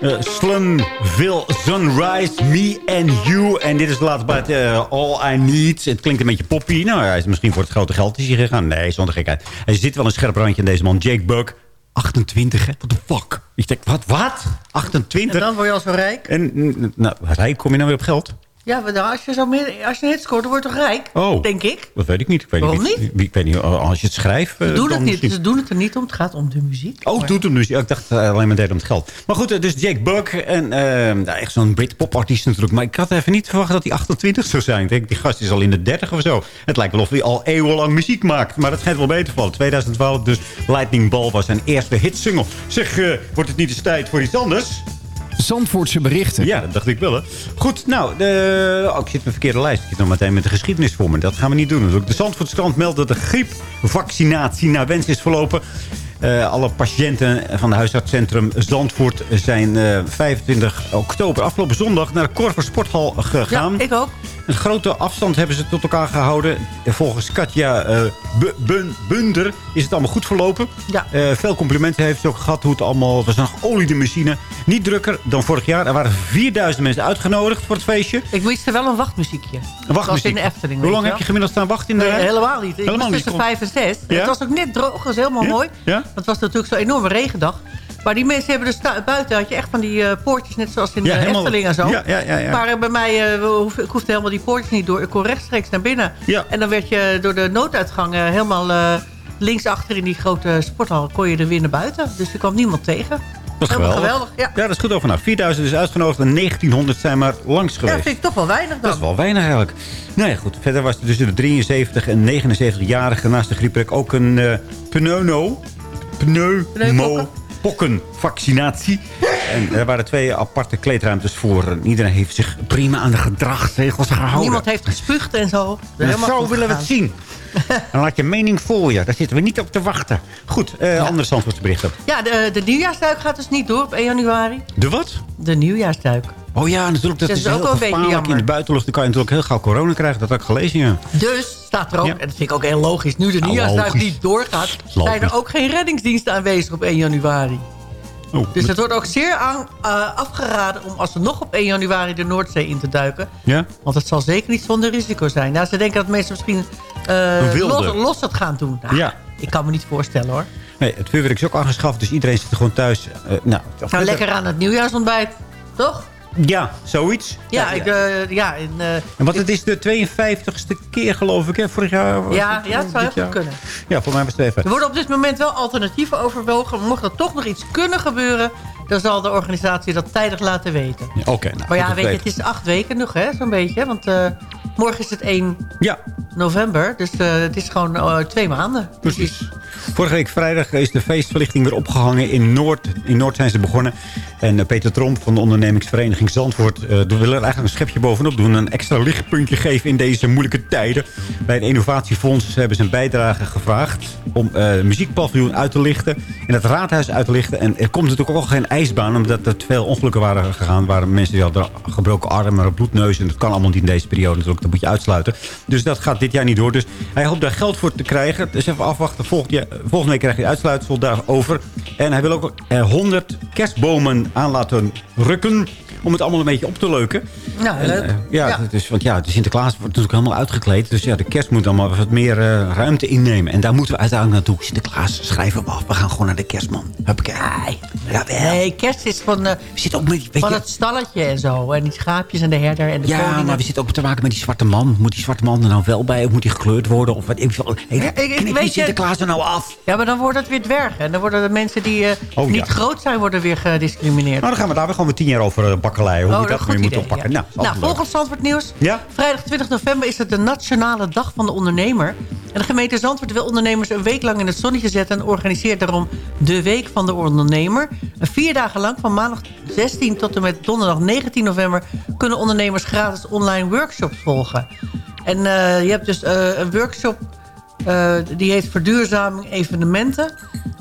[SPEAKER 6] Uh, Slumville Sunrise, Me and You. En dit is later bij het eh, All I Need. Het klinkt een beetje poppy. Nou, hij is misschien voor het grote geld is hij gegaan. Nee, zonder gekheid. Hij zit wel een scherp randje in deze man. Jake Buck. 28, hè? What the fuck? Ik denk, wat, wat? 28?
[SPEAKER 8] En dan word je al zo rijk.
[SPEAKER 6] En, nou, rijk kom je nou weer op geld?
[SPEAKER 8] Ja, maar dan als je, zo meer, als je een hit scoort, dan word je toch rijk?
[SPEAKER 6] Oh.
[SPEAKER 8] Denk ik.
[SPEAKER 6] Dat weet ik niet. Ik weet
[SPEAKER 8] Waarom
[SPEAKER 6] niet? wie- Ik weet niet, als je het schrijft...
[SPEAKER 8] Ze
[SPEAKER 6] eh,
[SPEAKER 8] doen, het niet, ze doen het er niet om. Het gaat om de muziek.
[SPEAKER 6] Oh, doet hem dus. Ja, ik dacht eh, alleen maar deed om het geld. Maar goed, eh, dus Jake Buck. En nou, echt zo'n Britpop-artiest natuurlijk. Maar ik had even niet verwacht dat hij 28 zou zijn. Ik denk, die gast is al in de 30 of zo. Het lijkt wel of hij al eeuwenlang muziek maakt. Maar dat schijnt wel beter te vallen. 2012, dus Lightning Ball was zijn eerste hitsingle. Zeg, wordt het niet eens tijd voor iets anders?
[SPEAKER 7] Zandvoortse berichten.
[SPEAKER 6] Ja, dat dacht ik wel, hè. Goed, nou, de... oh, ik zit op een verkeerde lijst. Ik zit nog meteen met de geschiedenis voor me. Dat gaan we niet doen. De Zandvoortskrant meldt dat de griepvaccinatie naar wens is verlopen. Eh, alle patiënten van het huisartscentrum Zandvoort zijn eh, 25 oktober, afgelopen zondag, naar de Korver Sporthal gegaan.
[SPEAKER 8] Ja, ik ook.
[SPEAKER 6] Een grote afstand hebben ze tot elkaar gehouden. Volgens Katja eh, Bu- Bun- Bunder is het allemaal goed verlopen.
[SPEAKER 8] Ja.
[SPEAKER 6] Eh, veel complimenten heeft ze ook gehad hoe het allemaal... Het was een oliede machine. Niet drukker dan vorig jaar. Er waren 4000 mensen uitgenodigd voor het feestje.
[SPEAKER 8] Ik miste wel een wachtmuziekje.
[SPEAKER 6] Een wachtmuziek.
[SPEAKER 8] in de Efteling.
[SPEAKER 6] Hoe lang heb je gemiddeld staan wachten in de
[SPEAKER 8] Nee,
[SPEAKER 6] rij?
[SPEAKER 8] helemaal niet. Ik
[SPEAKER 6] Helemaal
[SPEAKER 8] was
[SPEAKER 6] niet.
[SPEAKER 8] tussen vijf en zes.
[SPEAKER 6] Ja?
[SPEAKER 8] Het was ook net droog. Was helemaal mooi.
[SPEAKER 6] Ja?
[SPEAKER 8] Het was natuurlijk zo'n enorme regendag. Maar die mensen hebben dus buiten had je echt van die eh, poortjes, net zoals in
[SPEAKER 6] Ja,
[SPEAKER 8] de
[SPEAKER 6] helemaal-
[SPEAKER 8] Efteling en zo.
[SPEAKER 6] Ja, ja, ja, ja.
[SPEAKER 8] Maar eh, bij mij, eh, hoef, ik hoefde helemaal die poortjes niet door. Ik kon rechtstreeks naar binnen.
[SPEAKER 6] Ja.
[SPEAKER 8] En dan werd je door de nooduitgang eh, helemaal eh, linksachter in die grote sporthal... kon je er weer naar buiten. Dus er kwam niemand tegen.
[SPEAKER 6] Dat is geweldig.
[SPEAKER 8] geweldig, ja.
[SPEAKER 6] dat is goed over. Nou, 4000 is uitgenodigd en 1900 zijn maar langs geweest.
[SPEAKER 8] dat vind ik toch wel weinig dan.
[SPEAKER 6] Dat is wel weinig eigenlijk. Nou ja, goed. Verder was er tussen de 73 en 79-jarige naast de grieprek ook een eh pneumo, pneumopokkenvaccinatie. En er waren twee aparte kleedruimtes voor. En iedereen heeft zich prima aan de gedragsregels gehouden.
[SPEAKER 8] Niemand heeft gespuugd en zo.
[SPEAKER 6] Nou, zo willen we het zien. Dan laat je mening voor je. Daar zitten we niet op te wachten. Goed, eh andere Zandvoortsberichten.
[SPEAKER 8] Ja, de, de nieuwjaarsduik gaat dus niet door op 1 januari.
[SPEAKER 6] De wat?
[SPEAKER 8] De nieuwjaarsduik.
[SPEAKER 6] Oh ja, natuurlijk. Dat,
[SPEAKER 8] Dat
[SPEAKER 6] is
[SPEAKER 8] is ook
[SPEAKER 6] heel
[SPEAKER 8] wel een beetje
[SPEAKER 6] gevaarlijk. In de buitenlucht dan kan je natuurlijk heel gauw corona krijgen. Dat had ik gelezen, ja.
[SPEAKER 8] Dus staat er ook,
[SPEAKER 6] Ja.
[SPEAKER 8] en dat vind ik ook heel logisch... nu de
[SPEAKER 6] Nou,
[SPEAKER 8] niet doorgaat...
[SPEAKER 6] Logisch.
[SPEAKER 8] zijn er ook geen reddingsdiensten aanwezig op 1 januari.
[SPEAKER 6] Oh,
[SPEAKER 8] Dus het wordt ook zeer aan, eh, afgeraden om alsnog op 1 januari de Noordzee in te duiken.
[SPEAKER 6] Ja?
[SPEAKER 8] Want het zal zeker niet zonder risico zijn. Nou, ze denken dat mensen misschien eh los, los het gaan doen. Nou,
[SPEAKER 6] Ja.
[SPEAKER 8] Ik kan me niet voorstellen hoor.
[SPEAKER 6] Nee, het vuurwerk is ook aangeschaft, dus iedereen zit er gewoon thuis. Eh, nou,
[SPEAKER 8] Nou, lekker aan het nieuwjaarsontbijt, toch?
[SPEAKER 6] Ja, zoiets.
[SPEAKER 8] Ja, ik, eh, ja, in, eh,
[SPEAKER 6] En wat het is de 52ste keer, geloof ik, hè? Vorig jaar was
[SPEAKER 8] ja, ja, het zou heel
[SPEAKER 6] jaar?
[SPEAKER 8] goed kunnen.
[SPEAKER 6] Ja, voor mij was het even.
[SPEAKER 8] Er worden op dit moment wel alternatieven overwogen. Mocht er toch nog iets kunnen gebeuren... dan zal de organisatie dat tijdig laten weten.
[SPEAKER 6] Ja, Oké, nou,
[SPEAKER 8] maar ja, weet je, het is acht weken nog, hè, zo'n beetje. Want eh, morgen is het 1
[SPEAKER 6] Ja,
[SPEAKER 8] november. Dus eh, het is gewoon eh, twee maanden.
[SPEAKER 6] precies. Vorige week vrijdag is de feestverlichting weer opgehangen. In Noord, in Noord zijn ze begonnen. En Peter Tromp van de ondernemingsvereniging Zandvoort... willen er eigenlijk een schepje bovenop doen. Een extra lichtpuntje geven in deze moeilijke tijden. Bij het innovatiefonds hebben ze een bijdrage gevraagd... om muziekpaviljoen uit te lichten. En het raadhuis uit te lichten. En er komt natuurlijk ook geen ijsbaan... omdat er veel ongelukken waren gegaan. Waren mensen die hadden gebroken armen, bloedneus. En dat kan allemaal niet in deze periode natuurlijk. Dat moet je uitsluiten. Dus dat gaat dit jaar niet door. Dus hij hoopt daar geld voor te krijgen. Dus even afwachten. Volgend jaar, volgende week krijg je uitsluitsel daarover. En hij wil ook eh, 100 kerstbomen aan laten rukken. Om het allemaal een beetje op te leuken.
[SPEAKER 8] Nou, leuk.
[SPEAKER 6] eh, ja,
[SPEAKER 8] Ja.
[SPEAKER 6] Is, want ja, de Sinterklaas wordt natuurlijk helemaal uitgekleed. Dus ja, de kerst moet allemaal wat meer eh, ruimte innemen. En daar moeten we uiteindelijk naartoe. Sinterklaas schrijven we af. We gaan gewoon naar de kerstman. Huppakee. Ja, wel.
[SPEAKER 8] Nee, kerst is van, eh,
[SPEAKER 6] We zitten ook met, weet
[SPEAKER 8] van
[SPEAKER 6] je,
[SPEAKER 8] het stalletje en zo. En die schaapjes en de herder en de
[SPEAKER 6] ja,
[SPEAKER 8] koningen.
[SPEAKER 6] maar we zitten ook te maken met die zwarte man. Moet die zwarte man er nou wel bij? Of moet die gekleurd worden? Of wat ik
[SPEAKER 8] ik- ik
[SPEAKER 6] die
[SPEAKER 8] weet je-
[SPEAKER 6] Sinterklaas er nou af?
[SPEAKER 8] Ja, maar dan worden het weer dwergen. En dan worden de mensen die
[SPEAKER 6] Oh, ja.
[SPEAKER 8] niet groot zijn, worden weer gediscrimineerd.
[SPEAKER 6] Nou, dan gaan we daar weer gewoon weer tien jaar over uh, bakkelei. Hoe
[SPEAKER 8] Oh,
[SPEAKER 6] moet
[SPEAKER 8] dat
[SPEAKER 6] weer moeten oppakken?
[SPEAKER 8] ja.
[SPEAKER 6] Nou,
[SPEAKER 8] Nou,
[SPEAKER 6] leuk.
[SPEAKER 8] volgens Zandvoort Nieuws.
[SPEAKER 6] Ja?
[SPEAKER 8] Vrijdag 20 november is het de Nationale Dag van de Ondernemer. En de gemeente Zandvoort wil ondernemers een week lang in het zonnetje zetten... en organiseert daarom de Week van de Ondernemer. En vier dagen lang, van maandag 16 tot en met donderdag 19 november... kunnen ondernemers gratis online workshops volgen. En eh, je hebt dus eh, een workshop... eh, die heet Verduurzaming Evenementen.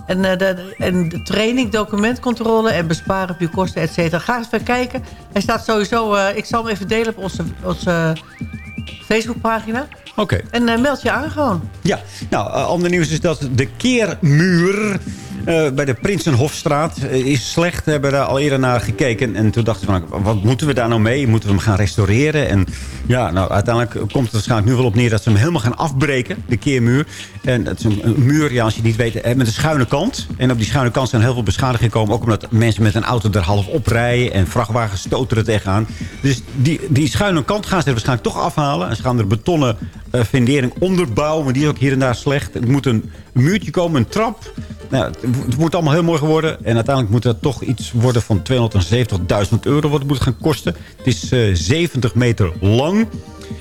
[SPEAKER 8] En, eh, de, en de training, documentcontrole en besparen op je kosten, et cetera. Ga eens even kijken. Hij staat sowieso... eh, ik zal hem even delen op onze, onze Facebookpagina.
[SPEAKER 6] Oké.
[SPEAKER 8] En eh, meld je aan gewoon.
[SPEAKER 6] Ja, nou, ander nieuws is dat de keermuur bij de Prinsenhofstraat is slecht. We hebben daar al eerder naar gekeken. En toen dachten we, nou, wat moeten we daar nou mee? Moeten we hem gaan restaureren? En
[SPEAKER 13] Ja, nou, uiteindelijk komt het waarschijnlijk nu wel op neer... dat ze hem helemaal gaan afbreken, de keermuur. En het is een, een muur, ja, als je het niet weet, met een schuine kant. En op die schuine kant zijn heel veel beschadigingen gekomen. Ook omdat mensen met een auto er half oprijden... en vrachtwagens stoten er tegenaan. Dus die, die schuine kant gaan ze er waarschijnlijk toch afhalen. En ze gaan er betonnen eh, fundering onderbouwen. Maar die is ook hier en daar slecht. Er moet een muurtje komen, een trap. Nou, het, het wordt allemaal heel mooi geworden. En uiteindelijk moet dat toch iets worden van 270.000 euro... wat het moet gaan kosten. Het is eh, 70 meter lang.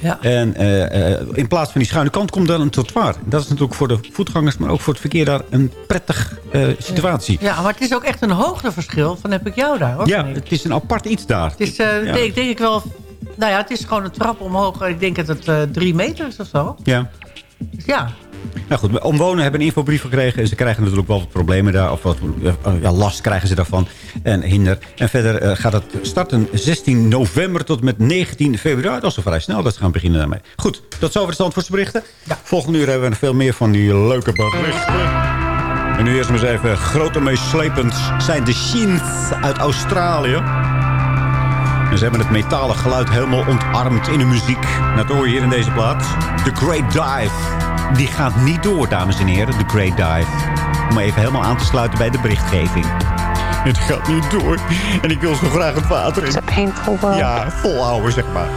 [SPEAKER 8] Ja.
[SPEAKER 13] En eh, eh, in plaats van die schuine kant komt dan een trottoir. Dat is natuurlijk voor de voetgangers, maar ook voor het verkeer daar een prettig eh, situatie.
[SPEAKER 8] Ja, maar het is ook echt een hoogteverschil. Van heb ik jou daar, hoor.
[SPEAKER 13] Ja, het is een apart iets daar.
[SPEAKER 8] Het is,
[SPEAKER 13] Ja.
[SPEAKER 8] denk, denk ik wel... Nou ja, het is gewoon een trap omhoog. Ik denk dat het drie meter is of zo.
[SPEAKER 13] Ja.
[SPEAKER 8] Ja,
[SPEAKER 13] Nou goed, omwonenden hebben een infobrief gekregen. En ze krijgen natuurlijk wel wat problemen daar. Of wat eh, ja, last krijgen ze daarvan. En hinder. En verder eh, gaat het starten 16 november tot met 19 februari. Dat is al vrij snel dat ze gaan beginnen daarmee. Goed, tot zover de Zandvoortsberichten. Volgende uur hebben we nog veel meer van die leuke berichten. En nu eerst maar eens even grote meeslepend zijn de Shins uit Australië. En ze hebben het metalen geluid helemaal ontarmd in de muziek. Dat hoor je hier in deze plaat. The Great Dive. Die gaat niet door, dames en heren. The Great Dive. Om even helemaal aan te sluiten bij de berichtgeving. Het gaat niet door. En ik wil zo graag het water in.
[SPEAKER 6] painful world.
[SPEAKER 13] Ja, volhouden, zeg maar.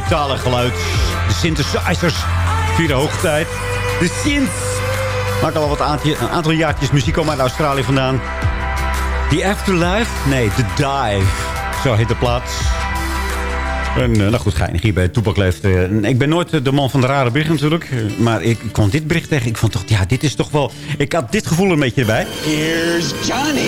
[SPEAKER 13] Metalen geluid. De synthesizers. Vierde hoogtijd. De synths. Maken al wat een aantal jaartjes muziek komen uit Australië vandaan. The Afterlife? Nee, The Dive. Zo heet de plaats.
[SPEAKER 6] En, eh, nou goed, geinig hier bij Toepak leeft. eh, ik ben nooit eh, de man van de rare bericht natuurlijk. maar ik kwam dit bericht tegen. Ik vond toch, ja, dit is toch wel... Ik had dit gevoel een beetje erbij.
[SPEAKER 9] Here's Johnny.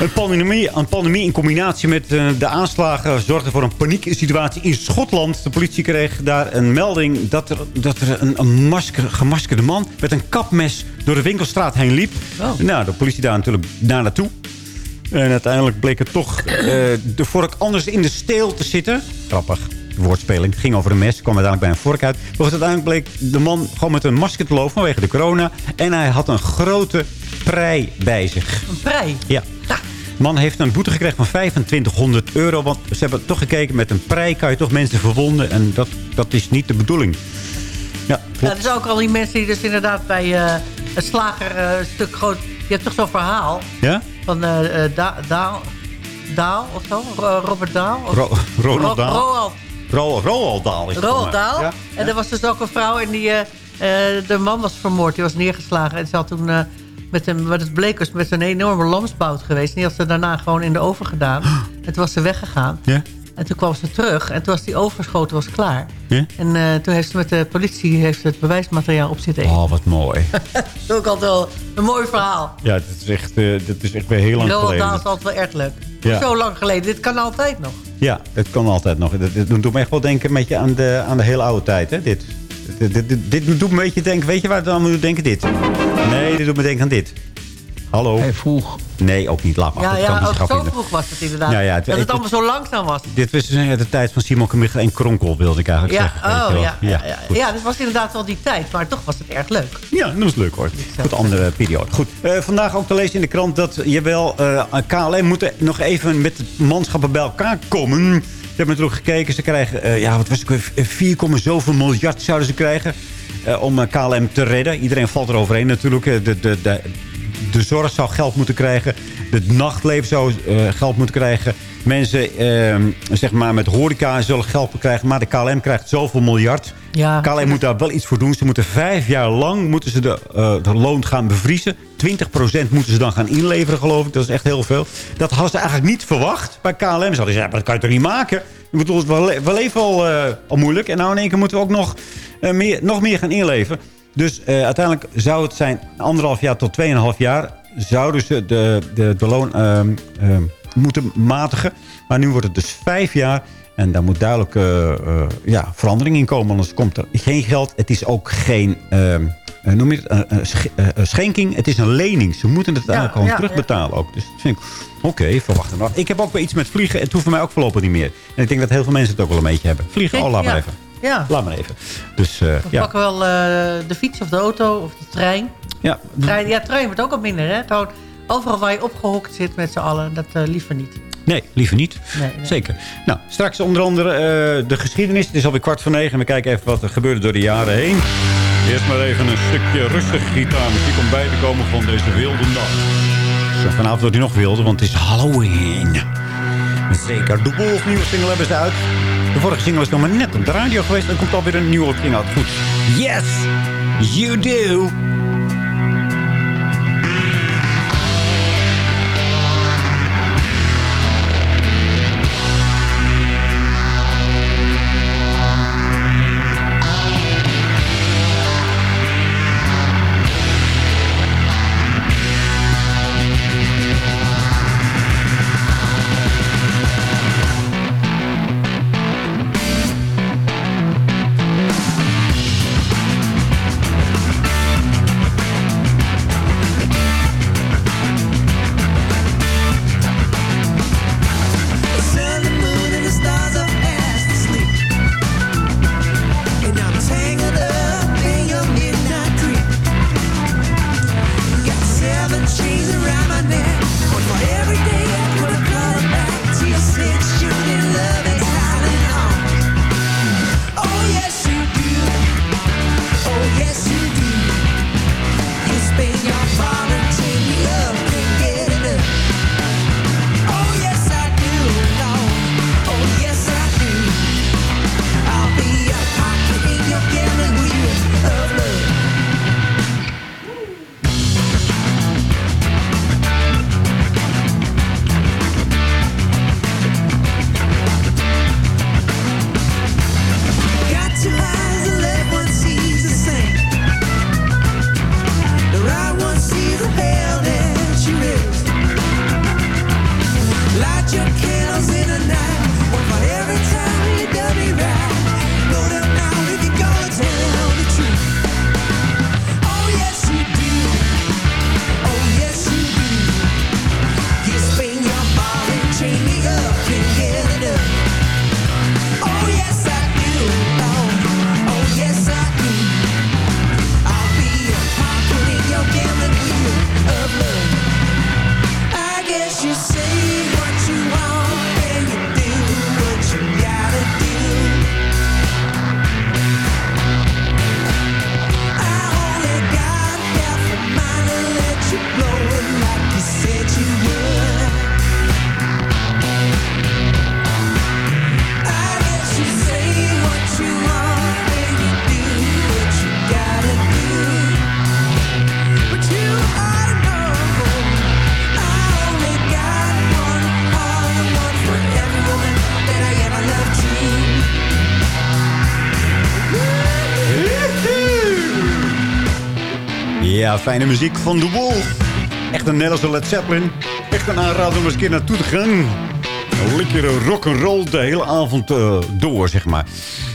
[SPEAKER 6] Een pandemie, een pandemie in combinatie met eh, de aanslagen zorgde voor een panieksituatie in Schotland. De politie kreeg daar een melding dat er, dat er een, een masker, gemaskerde man met een kapmes door de winkelstraat heen liep. Nou, de politie daar natuurlijk daar naartoe. En uiteindelijk bleek het toch eh, de vork anders in de steel te zitten. Grappig. Woordspeling. Het ging over een mes. kwam uiteindelijk bij een vork uit. Maar uiteindelijk bleek de man gewoon met een masker te lopen vanwege de corona. En hij had een grote prei bij zich.
[SPEAKER 8] Een prei.
[SPEAKER 6] Ja. De man heeft een boete gekregen van 2500 euro. Want ze hebben toch gekeken, met een prei kan je toch mensen verwonden. En dat, dat is niet de bedoeling. Ja, klopt.
[SPEAKER 8] dat is ook al die mensen die dus inderdaad bij eh een slager een stuk groot... Je hebt toch zo'n verhaal
[SPEAKER 6] Ja?
[SPEAKER 8] Van eh eh, Da- Daal, Daal of zo? Ro- Robert Daal? Of-
[SPEAKER 6] Ro- Ronald
[SPEAKER 8] Ro-
[SPEAKER 6] Daal.
[SPEAKER 8] Roald,
[SPEAKER 6] Ro Roald Daal is het
[SPEAKER 8] Roald. Daal.
[SPEAKER 6] Ja.
[SPEAKER 8] En er was dus ook een vrouw en die... eh, eh, de man was vermoord, die was neergeslagen. En ze had toen... eh, met hem, wat het bleek was met een enorme lamsbout geweest. En die had ze daarna gewoon in de oven gedaan. Toen was ze weggegaan.
[SPEAKER 6] Ja?
[SPEAKER 8] En toen kwam ze terug. En toen was die overschoten was klaar.
[SPEAKER 6] Ja?
[SPEAKER 8] En eh, toen heeft ze met de politie heeft het bewijsmateriaal op zitten eten.
[SPEAKER 6] Oh, wat mooi. (laughs)
[SPEAKER 8] Dat is ook altijd wel een mooi verhaal.
[SPEAKER 6] Ja, dat is echt, eh, dat is echt weer heel lang geleden.
[SPEAKER 8] Dahl is altijd wel erg leuk.
[SPEAKER 6] Ja.
[SPEAKER 8] Zo lang geleden. Dit kan altijd nog.
[SPEAKER 6] Ja, het kan altijd nog. Dit, dit doet me echt wel denken een beetje aan de, aan de hele oude tijd, hè, dit. Dit, dit, dit, dit doet me een beetje denken, weet je waar het aan moet denken? Dit. Nee, dit doet me denken aan dit. Hallo? Hij vroeg. Nee, ook niet. Laat maar.
[SPEAKER 8] ja,
[SPEAKER 6] Dat
[SPEAKER 8] ja ook
[SPEAKER 6] grap
[SPEAKER 8] zo
[SPEAKER 6] vinden.
[SPEAKER 8] vroeg was het inderdaad.
[SPEAKER 6] Ja, het-
[SPEAKER 8] dat
[SPEAKER 6] ik-
[SPEAKER 8] het allemaal zo langzaam was.
[SPEAKER 6] Dit was dus de tijd van Simon Kamichel en Kronkel, wilde ik eigenlijk
[SPEAKER 8] Ja,
[SPEAKER 6] zeggen.
[SPEAKER 8] Oh ja. Ja, ja, ja, dit was inderdaad wel die tijd. Maar toch was het erg leuk.
[SPEAKER 6] Ja, dat was leuk hoor. Goed, andere periode. Goed, eh, vandaag ook te lezen in de krant dat jawel, eh KLM moet nog even met de manschappen bij elkaar komen. Ze hebben natuurlijk gekeken, ze krijgen, eh, ja, wat was het, ook weer, 4, zoveel miljard zouden ze krijgen om KLM te redden. Iedereen valt er overheen natuurlijk. De, de, de, de zorg zou geld moeten krijgen. Het nachtleven zou eh, geld moeten krijgen. Mensen eh, zeg maar met horeca zullen geld moeten krijgen. Maar de KLM krijgt zoveel miljard.
[SPEAKER 8] Ja.
[SPEAKER 6] KLM moet daar wel iets voor doen. Ze moeten vijf jaar lang moeten ze de, eh, de loon gaan bevriezen. 20% moeten ze dan gaan inleveren, geloof ik. Dat is echt heel veel. Dat hadden ze eigenlijk niet verwacht. Bij KLM ze hadden ze, ja, maar dat kan je toch niet maken? Ik bedoel, we, le- we leven al, eh, al moeilijk. En nou in één keer moeten we ook nog, meer, nog meer gaan inleveren. Dus eh, uiteindelijk zou het zijn anderhalf jaar tot 2,5 jaar... zouden ze de, de, de loon ehm, ehm, moeten matigen. Maar nu wordt het dus vijf jaar... En daar moet duidelijk eh, eh, ja, verandering in komen. Anders komt er geen geld. Het is ook geen ehm, eh, noem je het, sch- eh, schenking. Het is een lening. Ze moeten het eigenlijk gewoon
[SPEAKER 8] ja,
[SPEAKER 6] terugbetalen ook. Dus dat vind ik, oké, verwacht er nog. Ik heb ook wel iets met vliegen. Het hoeft voor mij ook voorlopig niet meer. En ik denk dat heel veel mensen het ook wel een beetje hebben. Vliegen, oh, laat maar
[SPEAKER 8] Ja.
[SPEAKER 6] even.
[SPEAKER 8] Ja.
[SPEAKER 6] Laat maar even. Dus eh,
[SPEAKER 8] We
[SPEAKER 6] ja.
[SPEAKER 8] pakken wel eh, de fiets of de auto of de trein.
[SPEAKER 6] ja.
[SPEAKER 8] trein. Ja, trein wordt ook al minder, hè? Gewoon overal waar je opgehokt zit met z'n allen. Dat eh, liever niet.
[SPEAKER 6] Nee, liever niet.
[SPEAKER 8] Nee, nee.
[SPEAKER 6] Zeker. Nou, straks onder andere de geschiedenis. Het is alweer kwart voor negen. We kijken even wat er gebeurde door de jaren heen. Eerst maar even een stukje rustige gitaarmuziek om bij te komen van deze wilde nacht. Zo, vanavond wordt hij nog wilder, want het is Halloween. Zeker. De Wolf nieuwe single hebben ze uit. De vorige single is nog maar net op de radio geweest. Er komt alweer een nieuwe single uit. Goed. Yes, you do. Ja, fijne muziek van The Wolf. Echt een Nederlandse Led Zeppelin. Echt een aanrader om eens een keer naartoe te gaan. Een lekkere rock'n'roll de hele avond eh, door, zeg maar.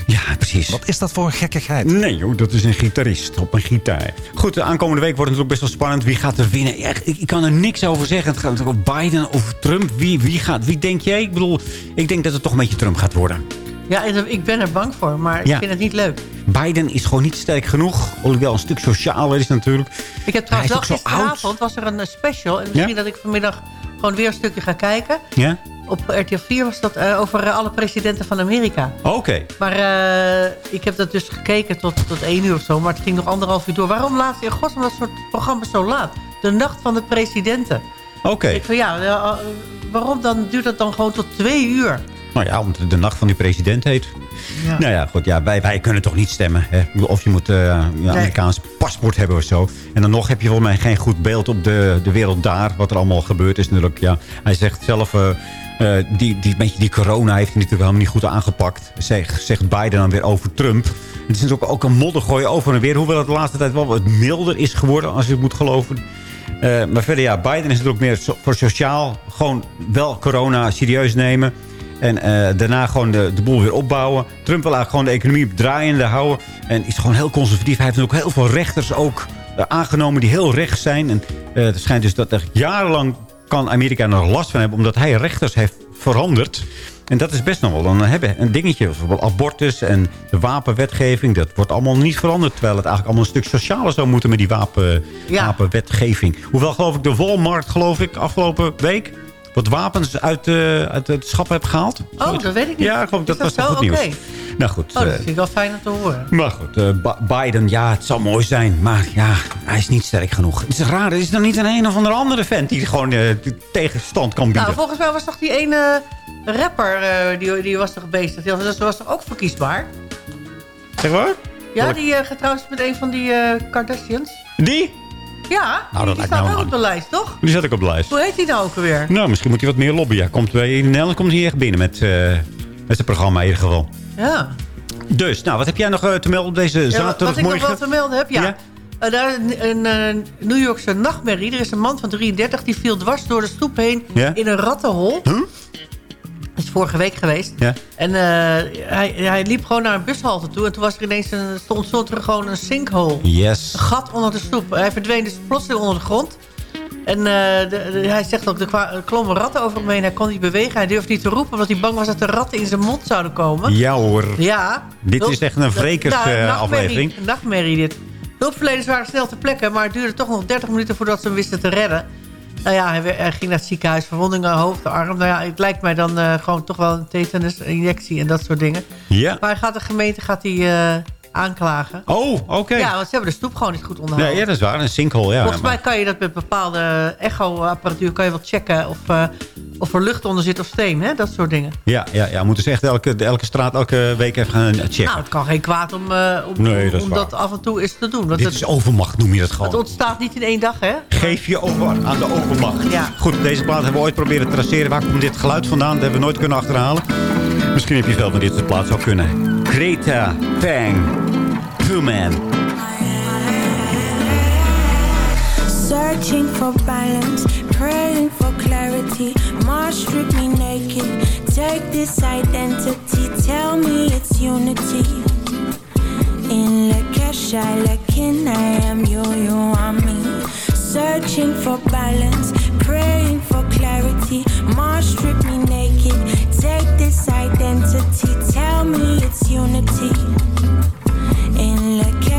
[SPEAKER 6] Ja, precies. Wat
[SPEAKER 14] is dat voor een gekkigheid?
[SPEAKER 6] Nee joh, dat is een gitarist op een gitaar. Goed, de aankomende week wordt het natuurlijk best wel spannend. Wie gaat er winnen? Ik, ik kan er niks over zeggen. Het gaat over Biden of Trump. Wie, wie, gaat, wie denk jij? Ik bedoel, ik denk dat het toch een beetje Trump gaat worden.
[SPEAKER 8] Ja, ik ben er bang voor, maar
[SPEAKER 6] Ja.
[SPEAKER 8] ik vind het niet leuk.
[SPEAKER 6] Biden is gewoon niet sterk genoeg. Hoewel een stuk socialer is natuurlijk.
[SPEAKER 8] Ik heb trouwens wel gisteravond was er een eh, special. En misschien dat ik vanmiddag gewoon weer een stukje ga kijken.
[SPEAKER 6] Ja?
[SPEAKER 8] Op RTL 4 was dat eh, over eh, alle presidenten van Amerika.
[SPEAKER 6] Oké.
[SPEAKER 8] Maar eh, ik heb dat dus gekeken tot, tot één uur of zo. Maar het ging nog anderhalf uur door. Waarom laat in godsnaam dat soort programma's zo laat? De nacht van de presidenten.
[SPEAKER 6] Oké.
[SPEAKER 8] Ik van ja, eh, waarom dan duurt dat dan gewoon tot twee uur?
[SPEAKER 6] Nou ja, omdat het de nacht van die president heet.
[SPEAKER 8] Ja.
[SPEAKER 6] Nou ja, goed. Ja, wij, wij kunnen toch niet stemmen. Hè? Of je moet eh, een Amerikaans paspoort hebben of zo. En dan nog heb je volgens mij geen goed beeld op de, de wereld daar. Wat er allemaal gebeurd is natuurlijk. Ja, hij zegt zelf... eh, eh, die, die, beetje die corona heeft hij natuurlijk helemaal niet goed aangepakt. Zegt, zegt Biden dan weer over Trump. Het is natuurlijk ook een moddergooi over en weer. Hoewel het de laatste tijd wel wat milder is geworden, als je het moet geloven. Maar verder, ja, Biden is natuurlijk meer so- voor sociaal. Gewoon wel corona serieus nemen. En eh, daarna gewoon de, de boel weer opbouwen. Trump wil eigenlijk gewoon de economie draaiende houden. En is gewoon heel conservatief. Hij heeft ook heel veel rechters ook eh, aangenomen die heel rechts zijn. En eh, het schijnt dus dat er jarenlang kan Amerika er nog last van hebben... omdat hij rechters heeft veranderd. En dat is best nog wel een, hebben, een dingetje. Bijvoorbeeld abortus en de wapenwetgeving. Dat wordt allemaal niet veranderd. Terwijl het eigenlijk allemaal een stuk socialer zou moeten met die wapen,
[SPEAKER 8] Ja.
[SPEAKER 6] wapenwetgeving. Hoewel geloof ik de Walmart, geloof ik, afgelopen week... wat wapens uit, uit het schap heb gehaald.
[SPEAKER 8] Oh, dat weet ik niet.
[SPEAKER 6] Ja, ik geloof dat was
[SPEAKER 8] dat
[SPEAKER 6] toch goed nieuws. Nou goed.
[SPEAKER 8] Oh, dat
[SPEAKER 6] eh,
[SPEAKER 8] vind ik wel fijn om te horen.
[SPEAKER 6] maar goed, eh, Biden, ja, het zal mooi zijn. Maar ja, hij is niet sterk genoeg. Het is raar, er is dan niet een een of andere andere vent... die gewoon de tegenstand kan bieden.
[SPEAKER 8] Nou, volgens mij was toch die ene rapper, die, die was toch bezig. Die was, dat was toch ook verkiesbaar?
[SPEAKER 6] Zeg maar?
[SPEAKER 8] Ja, die getrouwd is met een van die Kardashians.
[SPEAKER 6] Die?
[SPEAKER 8] Ja,
[SPEAKER 6] Nou, dat
[SPEAKER 8] die staat
[SPEAKER 6] nou
[SPEAKER 8] ook op de lijst, toch?
[SPEAKER 6] Die zet ik op de lijst.
[SPEAKER 8] Hoe heet die nou ook alweer?
[SPEAKER 6] Nou, misschien moet hij wat meer lobbyen. Komt bij, in Nederland komt hij echt binnen met, eh, met zijn programma in ieder geval.
[SPEAKER 8] Ja.
[SPEAKER 6] Dus, nou, wat heb jij nog eh, te melden op deze
[SPEAKER 8] Ja, wat- ik nog
[SPEAKER 6] zaterdagmorgen?
[SPEAKER 8] wel te melden heb, ja.
[SPEAKER 6] Ja?
[SPEAKER 8] Eh, daar een, een New Yorkse nachtmerrie. Er is een man van 33 die viel dwars door de stoep heen
[SPEAKER 6] Ja?
[SPEAKER 8] in een rattenhol. Dat is vorige week geweest.
[SPEAKER 6] Ja?
[SPEAKER 8] En eh, hij, hij liep gewoon naar een bushalte toe. En toen was er ineens een, stond, stond er gewoon een sinkhole.
[SPEAKER 6] Yes.
[SPEAKER 8] Een gat onder de stoep. Hij verdween dus plotseling onder de grond. En eh, de- de- hij zegt ook, er klommen ratten over hem heen. Hij kon niet bewegen. Hij durfde niet te roepen, omdat hij bang was dat de ratten in zijn mond zouden komen.
[SPEAKER 6] Ja hoor.
[SPEAKER 8] Ja.
[SPEAKER 6] Dit is echt een wrekers,
[SPEAKER 8] Nou,
[SPEAKER 6] eh,
[SPEAKER 8] nachtmerrie.
[SPEAKER 6] aflevering.
[SPEAKER 8] Nachtmerrie dit. Hulpverleners waren snel ter plekke, maar het duurde toch nog 30 minuten voordat ze hem wisten te redden. Nou ja, hij, ging naar het ziekenhuis, verwondingen hoofd, arm. Nou ja, het lijkt mij dan eh, gewoon toch wel een tetanus-injectie en dat soort dingen.
[SPEAKER 6] Ja.
[SPEAKER 8] Maar hij gaat de gemeente gaat hij, eh, aanklagen.
[SPEAKER 6] Oh, oké.
[SPEAKER 8] Ja, want ze hebben de stoep gewoon niet goed onderhouden.
[SPEAKER 6] ja, dat is waar. Een sinkhole, ja.
[SPEAKER 8] Volgens
[SPEAKER 6] maar-
[SPEAKER 8] mij kan je dat met bepaalde echo-apparatuur... kan je wel checken of, eh, of er lucht onder zit of steen. Hè? Dat soort dingen.
[SPEAKER 6] Ja, ja, ja, moeten ze echt elke, elke straat elke week even gaan checken.
[SPEAKER 8] Nou, het kan geen kwaad om, eh, om,
[SPEAKER 6] Nee, dat
[SPEAKER 8] om af en toe eens te doen. Want
[SPEAKER 6] Dit
[SPEAKER 8] het,
[SPEAKER 6] is overmacht, noem je dat
[SPEAKER 8] het
[SPEAKER 6] gewoon.
[SPEAKER 8] ontstaat niet in één dag, hè?
[SPEAKER 6] Geef je over aan de overmacht.
[SPEAKER 8] Ja.
[SPEAKER 6] Goed, deze plaat hebben we ooit proberen te traceren. Waar komt dit geluid vandaan? Dat hebben we nooit kunnen achterhalen. Misschien heb je wel van dit de plaat zou kunnen. Greta Human.
[SPEAKER 15] Searching for balance, praying for clarity. Mars strip me naked. Take this identity, tell me it's unity. In Lakesha, Lakin, I am you, you are me. Searching for balance, praying for clarity. Mars strip me naked. Take this identity, tell me it's unity.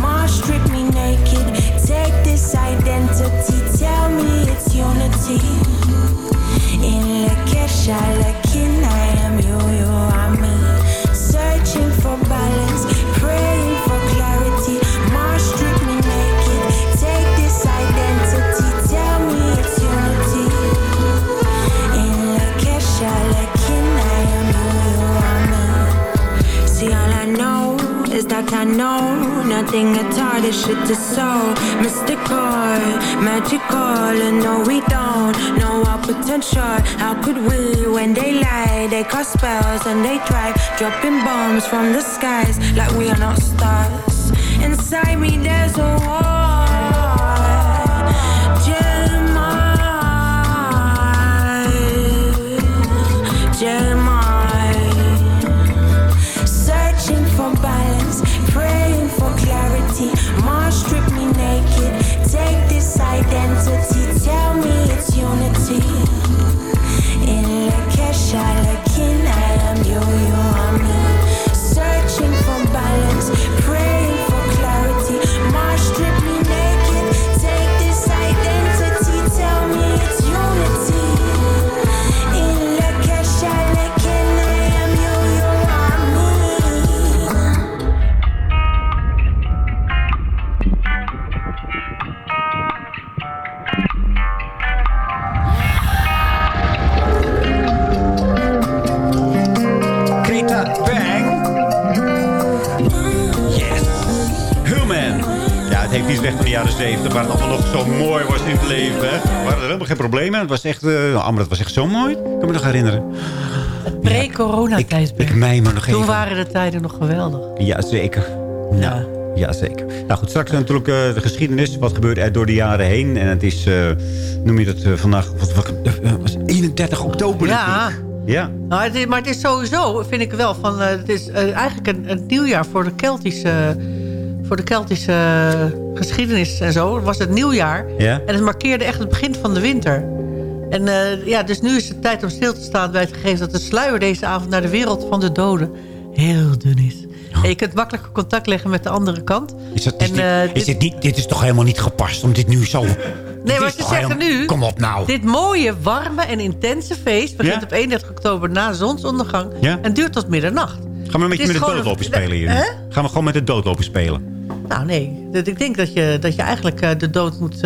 [SPEAKER 15] Mars strip me naked. Take this identity, tell me it's unity. In Lakesha, Lakin, I am I know nothing at all. This shit is so mystical, magical, and no, we don't know our potential. How could we, when they lie, they cast spells and they try dropping bombs from the skies like we are not stars. Inside me, there's a war.
[SPEAKER 6] Was echt, eh Amber, het was echt zo mooi. Ik kan me nog herinneren.
[SPEAKER 8] Pre-corona-tijdperk.
[SPEAKER 6] Ik meen me nog
[SPEAKER 8] Toen
[SPEAKER 6] even.
[SPEAKER 8] waren de tijden nog geweldig.
[SPEAKER 6] Jazeker. Nou, ja. zeker. Nou goed, straks natuurlijk eh, de geschiedenis. Wat gebeurde er door de jaren heen. En het is, eh, noem je dat vandaag, wat, wat, was 31 oktober.
[SPEAKER 8] Ja.
[SPEAKER 6] ik. Ja.
[SPEAKER 8] Nou, het is, maar het is sowieso, vind ik wel, van, het is eigenlijk een, een nieuwjaar voor de Keltische, voor de Keltische geschiedenis en zo. Het was het nieuwjaar.
[SPEAKER 6] Ja.
[SPEAKER 8] En het markeerde echt het begin van de winter. En eh, ja, dus nu is het tijd om stil te staan bij het gegeven dat de sluier deze avond naar de wereld van de doden heel dun is. En je kunt makkelijk contact leggen met de andere kant.
[SPEAKER 6] Oh. Is dat, is
[SPEAKER 8] En,
[SPEAKER 6] dit,
[SPEAKER 8] eh,
[SPEAKER 6] is
[SPEAKER 8] dit-
[SPEAKER 6] niet, dit is toch helemaal niet gepast om dit nu zo...
[SPEAKER 8] Nee, maar ze zeggen
[SPEAKER 6] helemaal-
[SPEAKER 8] nu...
[SPEAKER 6] Kom op nou.
[SPEAKER 8] Dit mooie, warme en intense feest... begint
[SPEAKER 6] Ja?
[SPEAKER 8] op 31 oktober na zonsondergang...
[SPEAKER 6] Ja?
[SPEAKER 8] en duurt tot middernacht.
[SPEAKER 6] Gaan we een beetje met de doodlopen spelen hier?
[SPEAKER 8] Hè?
[SPEAKER 6] Gaan we gewoon met de doodlopen spelen?
[SPEAKER 8] Nou, nee. Ik denk dat je, dat je eigenlijk eh, de dood moet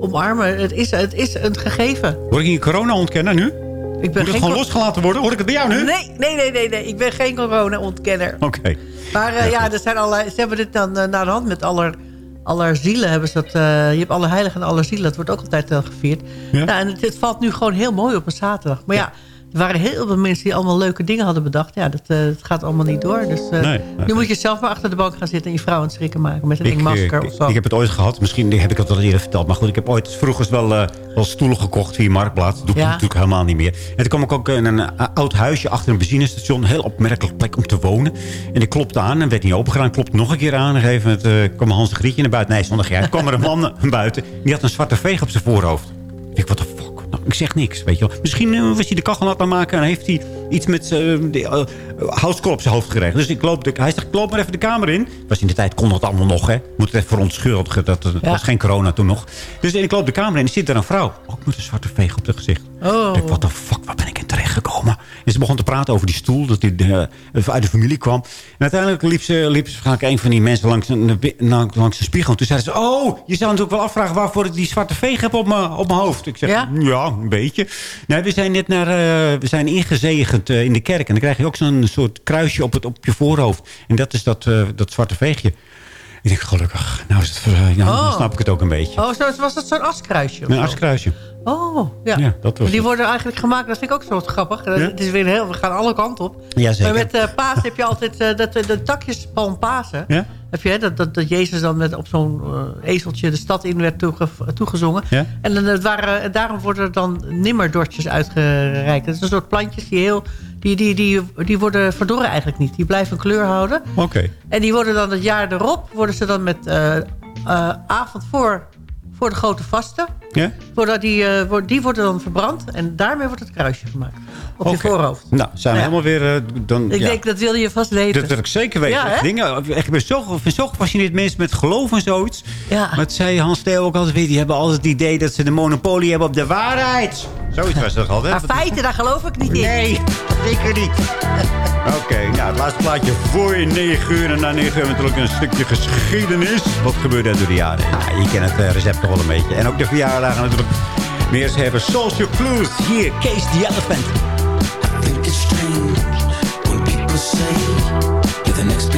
[SPEAKER 8] omarmen. Het is, het is een gegeven.
[SPEAKER 6] Word ik hier corona ontkennen nu?
[SPEAKER 8] Ik ben
[SPEAKER 6] Moet het gewoon losgelaten worden? Hoor ik het bij jou nu?
[SPEAKER 8] Nee, nee, nee, nee, nee. Ik ben geen corona-ontkenner.
[SPEAKER 6] Oké.
[SPEAKER 8] Maar eh, ja, er zijn allerlei, ze hebben dit dan eh, naar de hand met aller, aller zielen. Hebben ze dat, eh, je hebt alle heiligen en alle zielen. Dat wordt ook altijd gevierd.
[SPEAKER 6] Ja.
[SPEAKER 8] Nou, en het, het valt nu gewoon heel mooi op een zaterdag. Maar ja, er waren heel veel mensen die allemaal leuke dingen hadden bedacht. Ja, dat, eh, dat gaat allemaal niet door. Dus eh,
[SPEAKER 6] Nee,
[SPEAKER 8] nu moet je zelf maar achter de bank gaan zitten... en je vrouw aan het schrikken maken met een masker of zo.
[SPEAKER 6] ik heb het ooit gehad. Misschien heb ik dat al eerder verteld. Maar goed, ik heb ooit vroeger wel, eh, wel stoelen gekocht via Marktplaats. Dat doe ik
[SPEAKER 8] Ja.
[SPEAKER 6] natuurlijk helemaal niet meer. En toen kwam ik ook in een oud huisje achter een benzinestation. Een heel opmerkelijk plek om te wonen. En ik klopte aan en werd niet opengedaan. Klopte nog een keer aan. En gegeven moment kwam Hans de Grietje naar buiten. Nee, geen uit. kwam er een man naar (laughs) buiten. Die had een zwarte veeg op zijn voorhoofd. Ik denk, wat de fuck? Ik zeg niks, weet je wel. Misschien eh, was hij de kachel aan het maken en heeft hij iets met eh, houtskool op zijn hoofd gekregen. Dus ik loop de, hij zegt, ik loop maar even de kamer in. Was in de tijd kon dat allemaal nog, hè. Moet het even verontschuldigen. Dat, het was geen corona toen nog. Dus ik loop de kamer in en zit er een vrouw. Ook met een zwarte veeg op het gezicht.
[SPEAKER 8] Oh.
[SPEAKER 6] Ik wat de fuck, waar ben ik in terecht gekomen? En ze begon te praten over die stoel, dat die eh, uit de familie kwam. En uiteindelijk liep ze, liep ze vaak een van die mensen langs een, langs langs een spiegel. Toen zei ze, oh, je zou natuurlijk wel afvragen waarvoor ik die zwarte veeg heb op mijn op mijn hoofd. Ik zeg,
[SPEAKER 8] Ja?
[SPEAKER 6] ja, een beetje. Nee, we zijn net naar, eh, we zijn ingezegend eh, in de kerk. En dan krijg je ook zo'n soort kruisje op, het, op je voorhoofd. En dat is dat, dat zwarte veegje. Ik denk, gelukkig, nou, is het, ja,
[SPEAKER 8] Oh.
[SPEAKER 6] dan snap ik het ook een beetje.
[SPEAKER 8] Oh, was dat zo'n askruisje?
[SPEAKER 6] Een askruisje.
[SPEAKER 8] Oh, ja.
[SPEAKER 6] Ja, dat was
[SPEAKER 8] die
[SPEAKER 6] het.
[SPEAKER 8] worden eigenlijk gemaakt, dat vind ik ook zo grappig.
[SPEAKER 6] Ja?
[SPEAKER 8] Het is weer heel, we gaan alle kanten op.
[SPEAKER 6] Jazeker.
[SPEAKER 8] Maar met eh Paas heb je altijd eh, dat, eh, de takjes van Pasen.
[SPEAKER 6] Ja?
[SPEAKER 8] Heb je, hè, dat, dat, dat Jezus dan met, op zo'n eh, ezeltje de stad in werd toege, toegezongen.
[SPEAKER 6] Ja?
[SPEAKER 8] En dan, het waren, en daarom worden er dan nimmerdortjes uitgereikt. Dat is een soort plantjes die heel... Die, die, die, die worden verdorren eigenlijk niet. Die blijven een kleur houden.
[SPEAKER 6] Oké.
[SPEAKER 8] En die worden dan het jaar erop... worden ze dan met eh, eh, avond voor, voor de grote vasten...
[SPEAKER 6] Ja?
[SPEAKER 8] Voordat die, eh, wordt- die worden dan verbrand. En daarmee wordt het kruisje gemaakt. Op je voorhoofd.
[SPEAKER 6] Nou, zijn we
[SPEAKER 8] Ja.
[SPEAKER 6] helemaal weer... eh, dan,
[SPEAKER 8] Ik
[SPEAKER 6] ja.
[SPEAKER 8] denk, dat wil je vast weten.
[SPEAKER 6] Dat wil ik zeker weten.
[SPEAKER 8] Ja?
[SPEAKER 6] Dingen, ik ben zo, ben zo gefascineerd mensen met geloof en zoiets.
[SPEAKER 8] Ja.
[SPEAKER 6] Maar het zei Hans Theo ook altijd weer. Die hebben altijd het idee dat ze de monopolie hebben op de waarheid. Zoiets was dat altijd.
[SPEAKER 8] Maar feiten, daar geloof ik niet in.
[SPEAKER 6] Nee, zeker niet. (laughs) Oké, nou, het laatste plaatje voor 9 uur. En na 9 uur natuurlijk een stukje geschiedenis. Wat gebeurde er door de jaren? Nou, je kent het eh, recept toch wel een beetje. En ook de verjaardagen natuurlijk. Meer hebben Social Clues. Hier, Case the Elephant.
[SPEAKER 9] Next